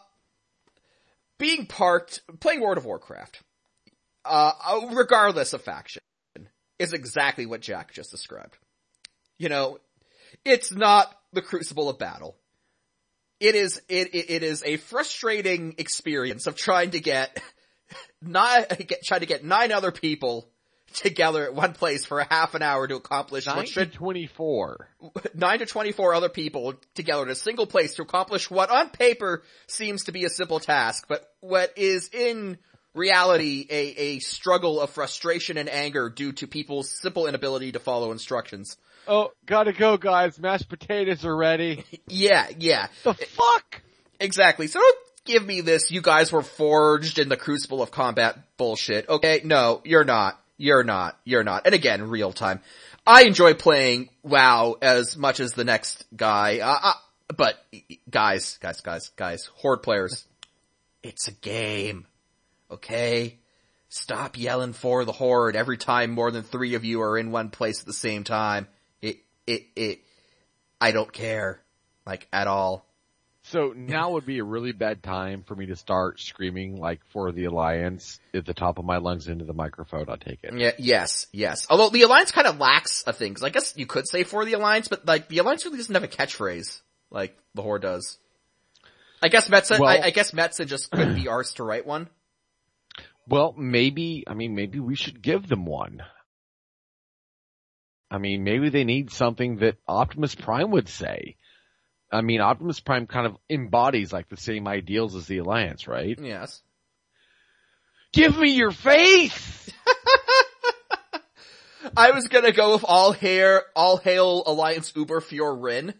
being parked, playing World of Warcraft, uh, regardless of faction, is exactly what Jack just described. You know, it's not the crucible of battle. It is, it, it, is a frustrating experience of trying to get, not, get, trying to get nine other people together at one place for a half an hour to accomplish nine what should, to 24. nine to 24 other people together in a single place to accomplish what on paper seems to be a simple task, but what is in reality a, a struggle of frustration and anger due to people's simple inability to follow instructions. Oh, gotta go guys, mashed potatoes are ready. Yeah, yeah. The fuck? Exactly. So don't give me this, you guys were forged in the crucible of combat bullshit. Okay, no, you're not. You're not. You're not. And again, real time. I enjoy playing WoW as much as the next guy. Uh, uh, but guys, guys, guys, guys, horde players, it's a game. Okay? Stop yelling for the horde every time more than three of you are in one place at the same time. It, it, I don't care. Like, at all. So now would be a really bad time for me to start screaming like for the Alliance at the top of my lungs into the microphone, I take it. Yeah, yes, yes. Although the Alliance kind of lacks a thing, cause I guess you could say for the Alliance, but like the Alliance really doesn't have a catchphrase like the Horde does. I guess Metzen, Well- I, I guess Metzen just couldn't be arsed to write one. Well, maybe, I mean, maybe we should give them one. I mean, maybe they need something that Optimus Prime would say. I mean, Optimus Prime kind of embodies like the same ideals as the Alliance, right? Yes. Give me your faith! I was gonna go with all hair, all hail Alliance Uber Fjord Rin.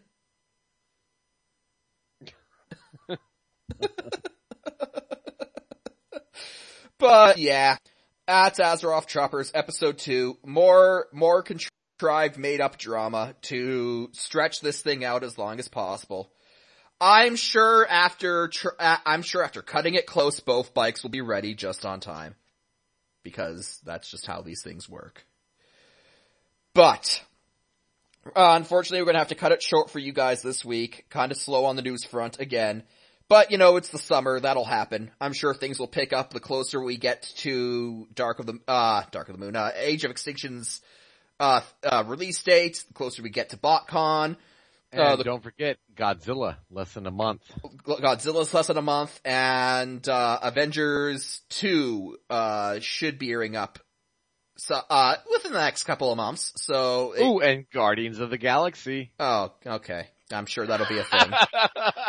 but yeah, that's Azeroth Choppers episode two. More, more contrived made up drama to stretch this thing out as long as possible. I'm sure after, tr- uh, I'm sure after cutting it close, both bikes will be ready just on time. Because that's just how these things work. But, uh, unfortunately we're gonna have to cut it short for you guys this week. Kinda slow on the news front again. But, you know, it's the summer, that'll happen. I'm sure things will pick up the closer we get to Dark of the, uh, Dark of the Moon, uh, Age of Extinction's, uh, uh, release dates, the closer we get to BotCon. And Uh, the- don't forget Godzilla, less than a month. Godzilla's less than a month, and uh, Avengers 2 uh, should be airing up so, uh, within the next couple of months. So, it- Ooh, and Guardians of the Galaxy. oh, okay. I'm sure that'll be a thing.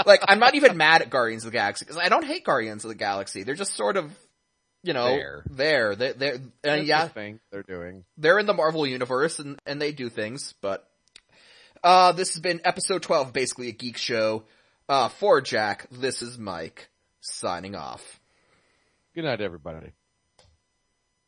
like, I'm not even mad at Guardians of the Galaxy, because I don't hate Guardians of the Galaxy. They're just sort of, you know, There. there. They're, they're, and yeah, the thing they're doing. they're in the Marvel universe and, and they do things, but, uh, this has been episode 12, basically a geek show. Uh, for Jack, this is Mike, signing off. Good night, everybody.